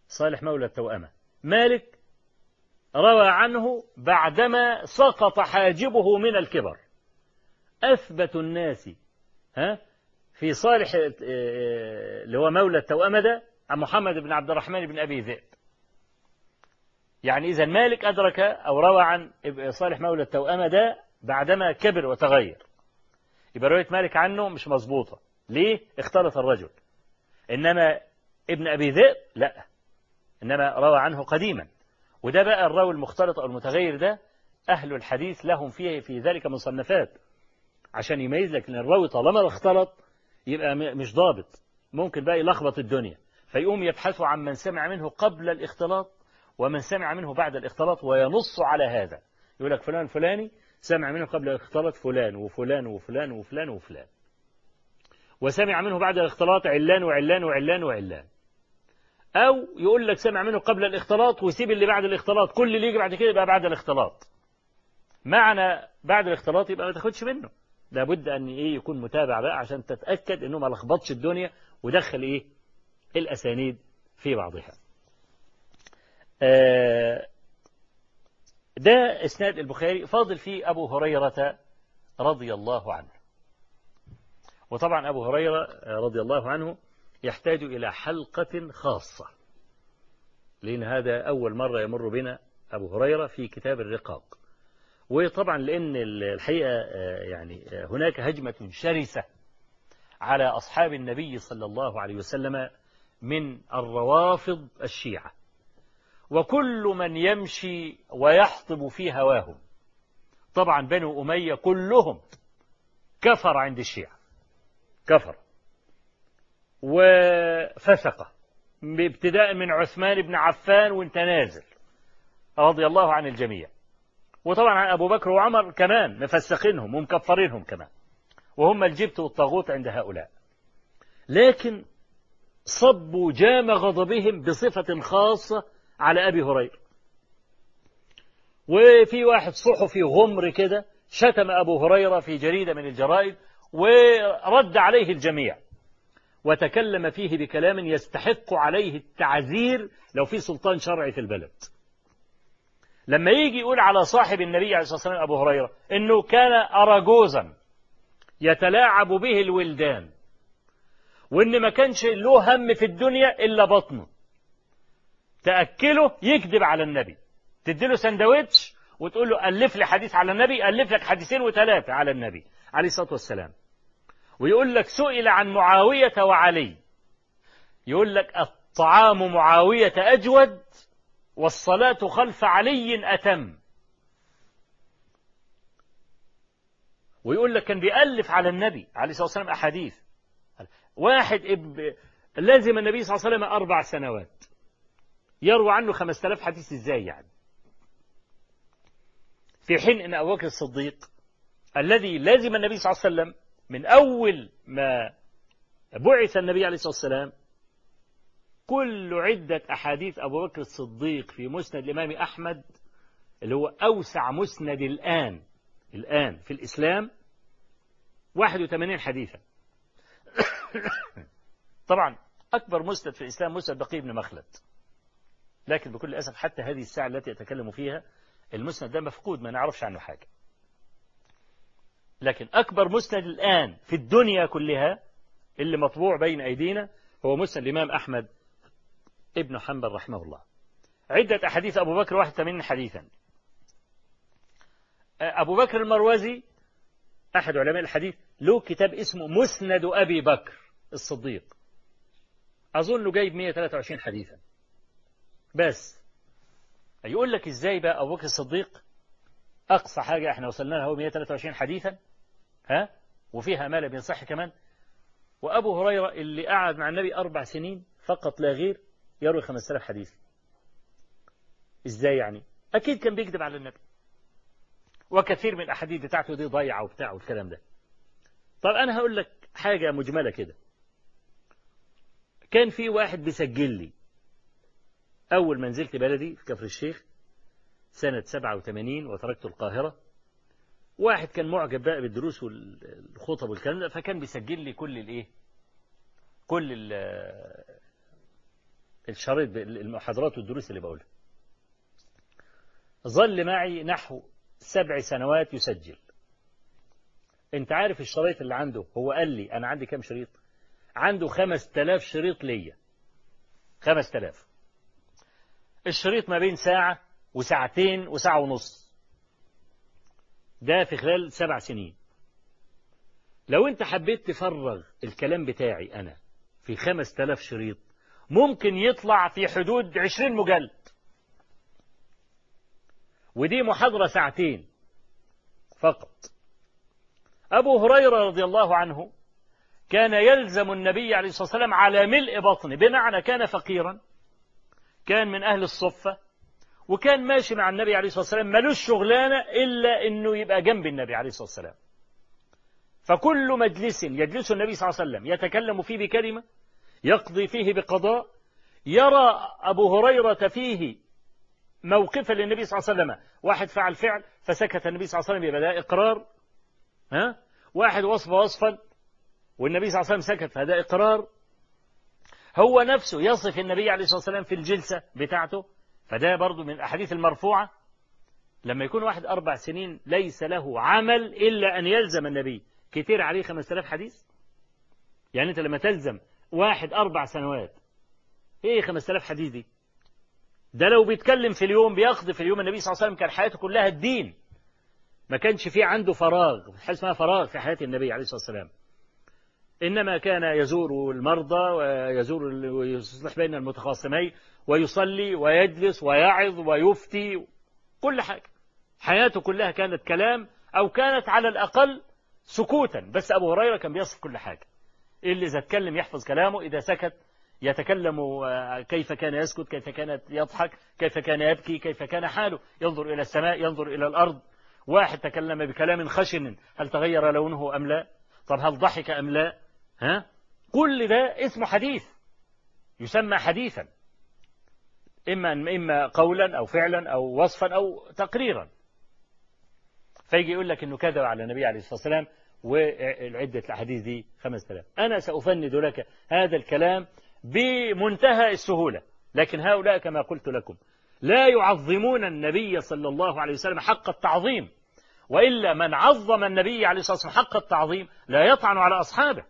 صالح مولى التوأمة. مالك روى عنه بعدما سقط حاجبه من الكبر. أثبت الناس ها في صالح اللي هو مولى التوأمة ده عن محمد بن عبد الرحمن بن أبي ذئب. يعني إذا مالك أدرك أو روى عن صالح مولى التوأمة ده بعدما كبر وتغير. يبقى رواية مالك عنه مش مظبوطة. ليه؟ اختلط الرجل. إنما ابن أبي ذئب لا. إنما روى عنه قديما. وده بقى الراوي المختلط أو المتغير ده أهل الحديث لهم فيه في ذلك مصنفات. عشان يميز لك إن الراوي طالما اختلط يبقى مش ضابط. ممكن بقى يلخبط الدنيا. فيقوم يبحثوا عن من سمع منه قبل الاختلاط ومن سمع منه بعد الاختلاط وينص على هذا. يقول لك فلان فلاني سمع منه قبل الاختلاط فلان وفلان وفلان وفلان وفلان. وسمع منه بعد الاختلاط علان وعلان وعلان وعلان. أو يقول لك سمع منه قبل الاختلاط ويسيب اللي بعد الاختلاط. كل اللي يجي بعد كده يبقى بعد الاختلاط. معنى بعد الاختلاط يبقى ما تاخدش منه. لابد أن إيه يكون متابع بقى عشان تتأكد إنه ما لخبطش الدنيا ودخل إيه الأسانيد في بعضها. آه ده إسناد البخاري فاضل فيه أبو هريرة رضي الله عنه. وطبعا أبو هريرة رضي الله عنه يحتاج إلى حلقة خاصة لأن هذا أول مرة يمر بنا أبو هريرة في كتاب الرقاق. وطبعا لأن الحقيقة يعني هناك هجمة شرسة على أصحاب النبي صلى الله عليه وسلم من الروافض الشيعة. وكل من يمشي ويحطب في هواهم. طبعا بنو أمية كلهم كفر عند الشيعة. كفر. وفسق ابتداء من عثمان بن عفان وانت نازل رضي الله عن الجميع. وطبعا أبو بكر وعمر كمان مفسقينهم ومكفرينهم كمان. وهم الجبت والطاغوت عند هؤلاء. لكن صبوا جام غضبهم بصفة خاصة على أبي هريرة. وفي واحد صحفي غمر كده شتم أبو هريرة في جريدة من الجرائد ورد عليه الجميع. وتكلم فيه بكلام يستحق عليه التعزير لو في سلطان شرعي في البلد. لما يجي يقول على صاحب النبي عليه الصلاة والسلام أبو هريرة إنه كان أراجوزا يتلاعب به الولدان وإن ما كانش له هم في الدنيا إلا بطنه. تأكله يكذب على النبي. تديله سندوتش وتقول له ألف لي حديث على النبي ألف لك حديثين وثلاثة على النبي عليه الصلاة والسلام. ويقول لك سئل عن معاوية وعلي. يقول لك الطعام معاوية أجود والصلاة خلف علي أتم. ويقول لك كان بيألف على النبي عليه الصلاة والسلام أحاديث. واحد. لازم النبي صلى الله عليه وسلم أربع سنوات. يروى عنه خمسة آلاف حديث إزاي يعني؟ في حين أن أبو بكر الصديق الذي لازم النبي صلى الله عليه وسلم من أول ما بعث النبي عليه الصلاة والسلام كل عدة أحاديث أبو بكر الصديق في مسند الإمام أحمد اللي هو أوسع مسند الآن الآن في الإسلام 81 حديثا. *coughs* طبعا أكبر مسند في الإسلام مسند بقي بن مخلد. لكن بكل أسف حتى هذه الساعة التي أتكلم فيها المسند ده مفقود ما نعرفش عنه حاجة. لكن أكبر مسند الآن في الدنيا كلها اللي مطبوع بين أيدينا هو مسند الإمام أحمد ابن حنبل رحمه الله. عدة أحاديث أبو بكر 81 حديثا. أبو بكر المروزي أحد علماء الحديث له كتاب اسمه مسند أبي بكر الصديق. أظنه جايب 123 حديثا. بس. يقول لك إزاي بقى أبو بكر الصديق؟ أقصى حاجة إحنا وصلنا لها هو 123 حديثا. ها؟ وفيها ما لم يصح كمان. وأبو هريرة اللي قعد مع النبي أربع سنين فقط لا غير يروي 5000 حديث. إزاي يعني؟ أكيد كان بيكذب على النبي. وكثير من الأحاديث بتاعته دي ضايعة وبتاع والكلام ده. طب أنا هقول لك حاجة مجملة كده. كان في واحد بيسجل لي. أول ما نزلت بلدي في كفر الشيخ سنة 87 وتركت القاهرة. واحد كان معجب بقى بالدروس والخطب والكلام ده فكان بيسجل لي كل الإيه؟ كل الشريط المحاضرات والدروس اللي بقولها. ظل معي نحو سبع سنوات يسجل. انت عارف الشريط اللي عنده؟ هو قال لي أنا عندي كام شريط؟ عنده خمس تلاف شريط ليا. خمس تلاف الشريط ما بين ساعة وساعتين وساعة ونص. ده في خلال سبع سنين. لو انت حبيت تفرغ الكلام بتاعي أنا في خمس تلاف شريط ممكن يطلع في حدود عشرين مجلد. ودي محاضرة ساعتين فقط. أبو هريرة رضي الله عنه كان يلزم النبي عليه الصلاة والسلام على ملء بطنه بمعنى كان فقيرا كان من أهل الصفة وكان ماشي مع النبي عليه الصلاة والسلام ملوش شغلانة إلا أنه يبقى جنب النبي عليه الصلاة والسلام. فكل مجلس يجلسه النبي صلى الله عليه وسلم يتكلم فيه بكلمة يقضي فيه بقضاء يرى أبو هريرة فيه موقفا للنبي صلى الله عليه وسلم. واحد فعل فعل فسكت النبي صلى الله عليه وسلم يبقى ده إقرار ها؟ واحد وصف وصفا والنبي صلى الله عليه وسلم سكت فهذا إقرار. هو نفسه يصف النبي عليه الصلاة والسلام في الجلسة بتاعته فده برضو من الأحاديث المرفوعة. لما يكون واحد أربع سنين ليس له عمل إلا أن يلزم النبي. كتير عليه خمسة آلاف حديث؟ يعني أنت لما تلزم واحد أربع سنوات. إيه خمسة آلاف حديث دي؟ ده لو بيتكلم في اليوم بيقضي في اليوم النبي صلى الله عليه وسلم كان حياته كلها الدين. ما كانش في عنده فراغ حاجة اسمها فراغ في حياة النبي عليه الصلاة والسلام. إنما كان يزور المرضى ويزور ويصلح بين المتخاصمين ويصلي ويجلس ويعظ ويفتي كل حاجة. حياته كلها كانت كلام أو كانت على الأقل سكوتا. بس أبو هريرة كان بيصف كل حاجة. اللي إذا اتكلم يحفظ كلامه إذا سكت يتكلم كيف كان يسكت كيف كان يضحك كيف كان يبكي كيف كان حاله. ينظر إلى السماء ينظر إلى الأرض. واحد تكلم بكلام خشن هل تغير لونه أم لا؟ طب هل ضحك أم لا؟ ها؟ كل ده اسمه حديث يسمى حديثا. إما إما قولا أو فعلا أو وصفا أو تقريرا. فيجي يقول لك إنه كذب على النبي عليه الصلاة والسلام وعدة الأحاديث دي 5000 أنا سأفند لك هذا الكلام بمنتهى السهولة. لكن هؤلاء كما قلت لكم لا يعظمون النبي صلى الله عليه وسلم حق التعظيم. وإلا من عظم النبي عليه الصلاة والسلام حق التعظيم لا يطعن على أصحابه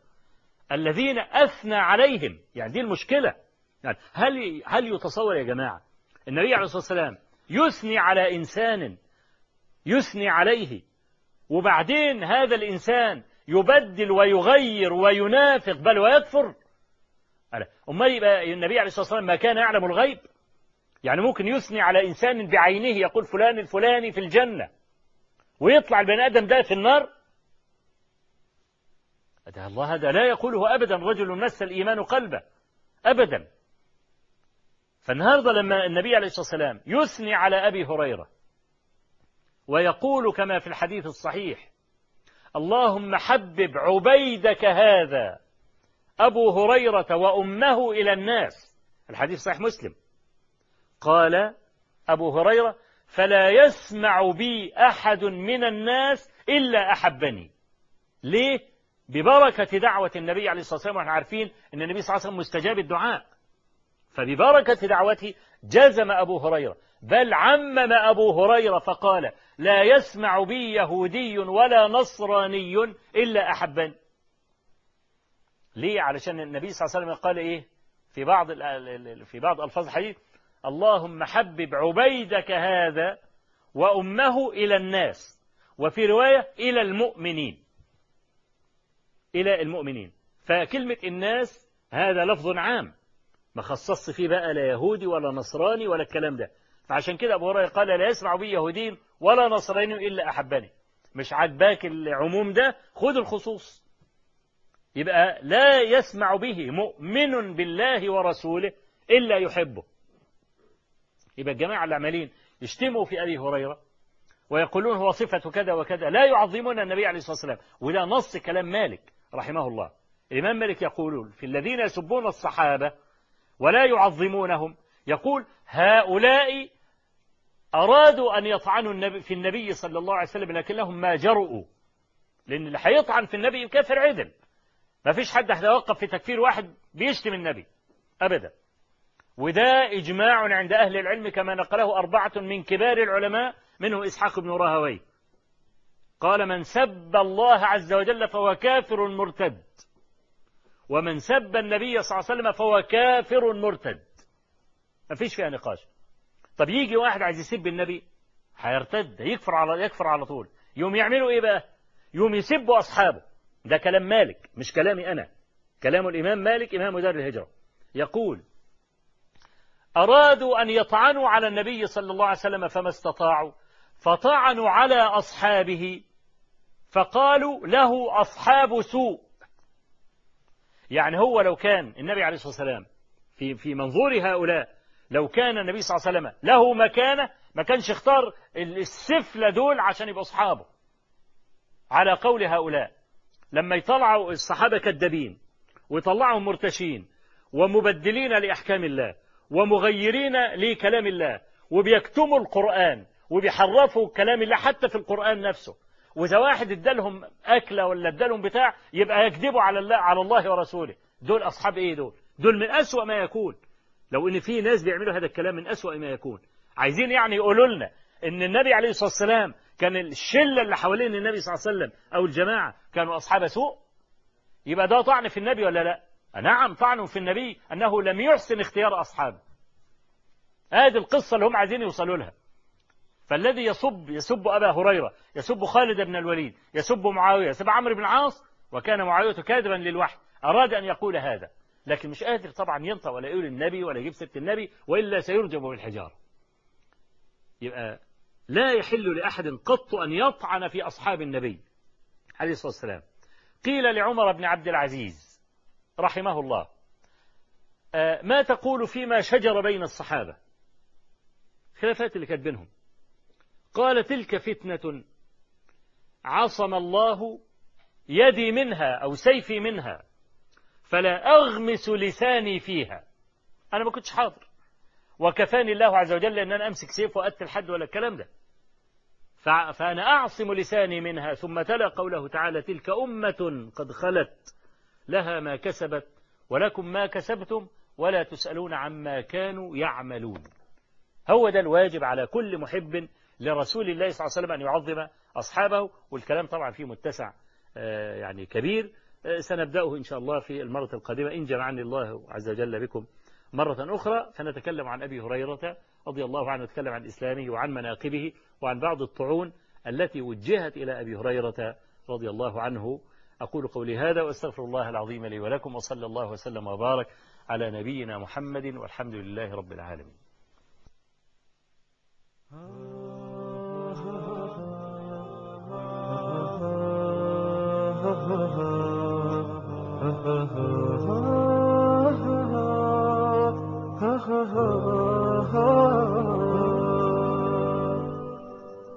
الذين أثنى عليهم. يعني دي المشكلة. يعني هل هل يتصور يا جماعة النبي عليه الصلاة والسلام يثني على إنسان يثني عليه وبعدين هذا الإنسان يبدل ويغير وينافق بل ويكفر. أمال يبقى النبي عليه الصلاة والسلام ما كان يعلم الغيب؟ يعني ممكن يثني على إنسان بعينه يقول فلان الفلاني في الجنة ويطلع البني آدم ده في النار؟ هذا الله هذا لا يقوله أبدا. رجل مس الإيمان قلبه أبدا. فالنهاردة لما النبي عليه الصلاة والسلام يثني على أبي هريرة ويقول كما في الحديث الصحيح اللهم حبب عبيدك هذا أبو هريرة وأمه إلى الناس. الحديث صحيح مسلم. قال أبو هريرة فلا يسمع بي أحد من الناس إلا أحبني. ليه؟ ببركة دعوة النبي عليه الصلاة والسلام. ونحن عارفين أن النبي صلى الله عليه وسلم مستجاب الدعاء. فببركة دعوته جزم أبو هريرة بل عمم أبو هريرة فقال لا يسمع بي يهودي ولا نصراني إلا أحبني ليه؟ علشان النبي صلى الله عليه وسلم قال إيه؟ في بعض في بعض ألفاظ الحديث اللهم حبب عبيدك هذا وأمه إلى الناس. وفي رواية إلى المؤمنين. إلى المؤمنين. فكلمة الناس هذا لفظ عام. ما خصص فيه بقى لا يهودي ولا نصراني ولا الكلام ده. فعشان كده أبو هريرة قال لا يسمع بي يهودي ولا نصراني إلا أحبني. مش عاجباك العموم ده؟ خذ الخصوص. يبقى لا يسمع به مؤمن بالله ورسوله إلا يحبه. يبقى الجماعة اللي عمالين يشتموا في أبي هريرة ويقولون هو صفة كذا وكذا. لا يعظمون النبي عليه الصلاة والسلام. وده نص كلام مالك رحمه الله. الإمام مالك يقول في الذين يسبون الصحابة ولا يعظمونهم. يقول هؤلاء أرادوا أن يطعنوا في النبي صلى الله عليه وسلم لكنهم ما جرؤوا. لأن اللي هيطعن في النبي كافر عدل. ما فيش حد هيتوقف في تكفير واحد بيشتم النبي. أبدا. وده إجماع عند أهل العلم كما نقله أربعة من كبار العلماء منه إسحاق بن راهوي. قال من سب الله عز وجل فهو كافر مرتد. ومن سب النبي صلى الله عليه وسلم فهو كافر مرتد. ما فيش فيها نقاش. طب يجي واحد عايز يسب النبي هيرتد يكفر على يكفر على طول. يوم يعملوا إيه بقى؟ يوم يسبوا أصحابه. ده كلام مالك مش كلامي أنا. كلام الإمام مالك إمام دار الهجرة. يقول أرادوا أن يطعنوا على النبي صلى الله عليه وسلم فما استطاعوا فطعنوا على أصحابه فقالوا له أصحاب سوء. يعني هو لو كان النبي عليه الصلاة والسلام في في منظور هؤلاء لو كان النبي صلى الله عليه وسلم له مكانة ما كانش اختار السفلة دول عشان يبقوا أصحابه. على قول هؤلاء لما يطلعوا الصحابة كذابين ويطلعهم مرتشين ومبدلين لأحكام الله ومغيرين لكلام الله وبيكتموا القرآن وبيحرفوا كلام الله حتى في القرآن نفسه وإذا واحد ادالهم أكلة ولا ادالهم بتاع يبقى يكذبوا على الله على الله ورسوله. دول أصحاب إيه دول؟ دول من أسوأ ما يكون. لو إن في ناس بيعملوا هذا الكلام من أسوأ ما يكون. عايزين يعني يقولوا لنا إن النبي عليه الصلاة والسلام كان الشلة اللي حوالين النبي صلى الله عليه وسلم أو الجماعة كانوا أصحاب سوء؟ يبقى ده طعن في النبي ولا لا؟ نعم طعن في النبي أنه لم يحسن اختيار أصحابه. هذه القصة اللي هم عايزين يوصلوا لها. فالذي يسب يسب أبا هريرة يسب خالد بن الوليد يسب معاوية يسب عمرو بن العاص وكان معاوية كاذبا للوحي أراد أن يقول هذا لكن مش قادر طبعا ينطق ولا يقول النبي ولا يجيب سيرة النبي وإلا سيرجم بالحجارة. يبقى لا يحل لأحد قط أن يطعن في أصحاب النبي عليه الصلاة والسلام. قيل لعمر بن عبد العزيز رحمه الله ما تقول فيما شجر بين الصحابة؟ خلافات اللي كانت بينهم قال تلك فتنة عصم الله يدي منها أو سيفي منها فلا أغمس لساني فيها. أنا ما كنتش حاضر. وكفاني الله عز وجل أن أنا أمسك سيف وأقتل حد ولا الكلام ده. فأنا أعصم لساني منها. ثم تلا قوله تعالى تلك أمة قد خلت لها ما كسبت ولكم ما كسبتم ولا تسألون عما كانوا يعملون. هو ده الواجب على كل محب لرسول الله صلى الله عليه وسلم أن يعظم أصحابه والكلام طبعا فيه متسع يعني كبير. سنبدأه إن شاء الله في المرة القادمة إن جمعني الله عز وجل بكم مرة أخرى. فنتكلم عن أبي هريرة رضي الله عنه نتكلم عن إسلامه وعن مناقبه وعن بعض الطعون التي وجهت إلى أبي هريرة رضي الله عنه. أقول قولي هذا وأستغفر الله العظيم لي ولكم وصلى الله وسلم وبارك على نبينا محمد والحمد لله رب العالمين. *laughs*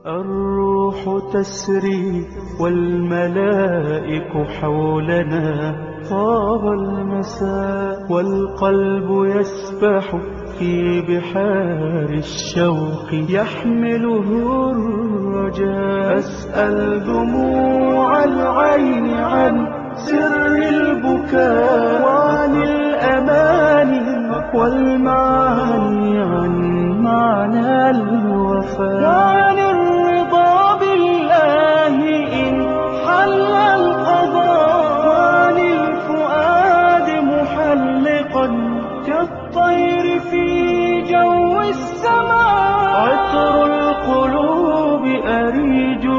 الروح تسري والملائك حولنا طاب المساء والقلب يسبح في بحار الشوق يحمله الرجاء. أسأل دموع العين عن سر البكاء وعن الأماني والمعاني عن معنى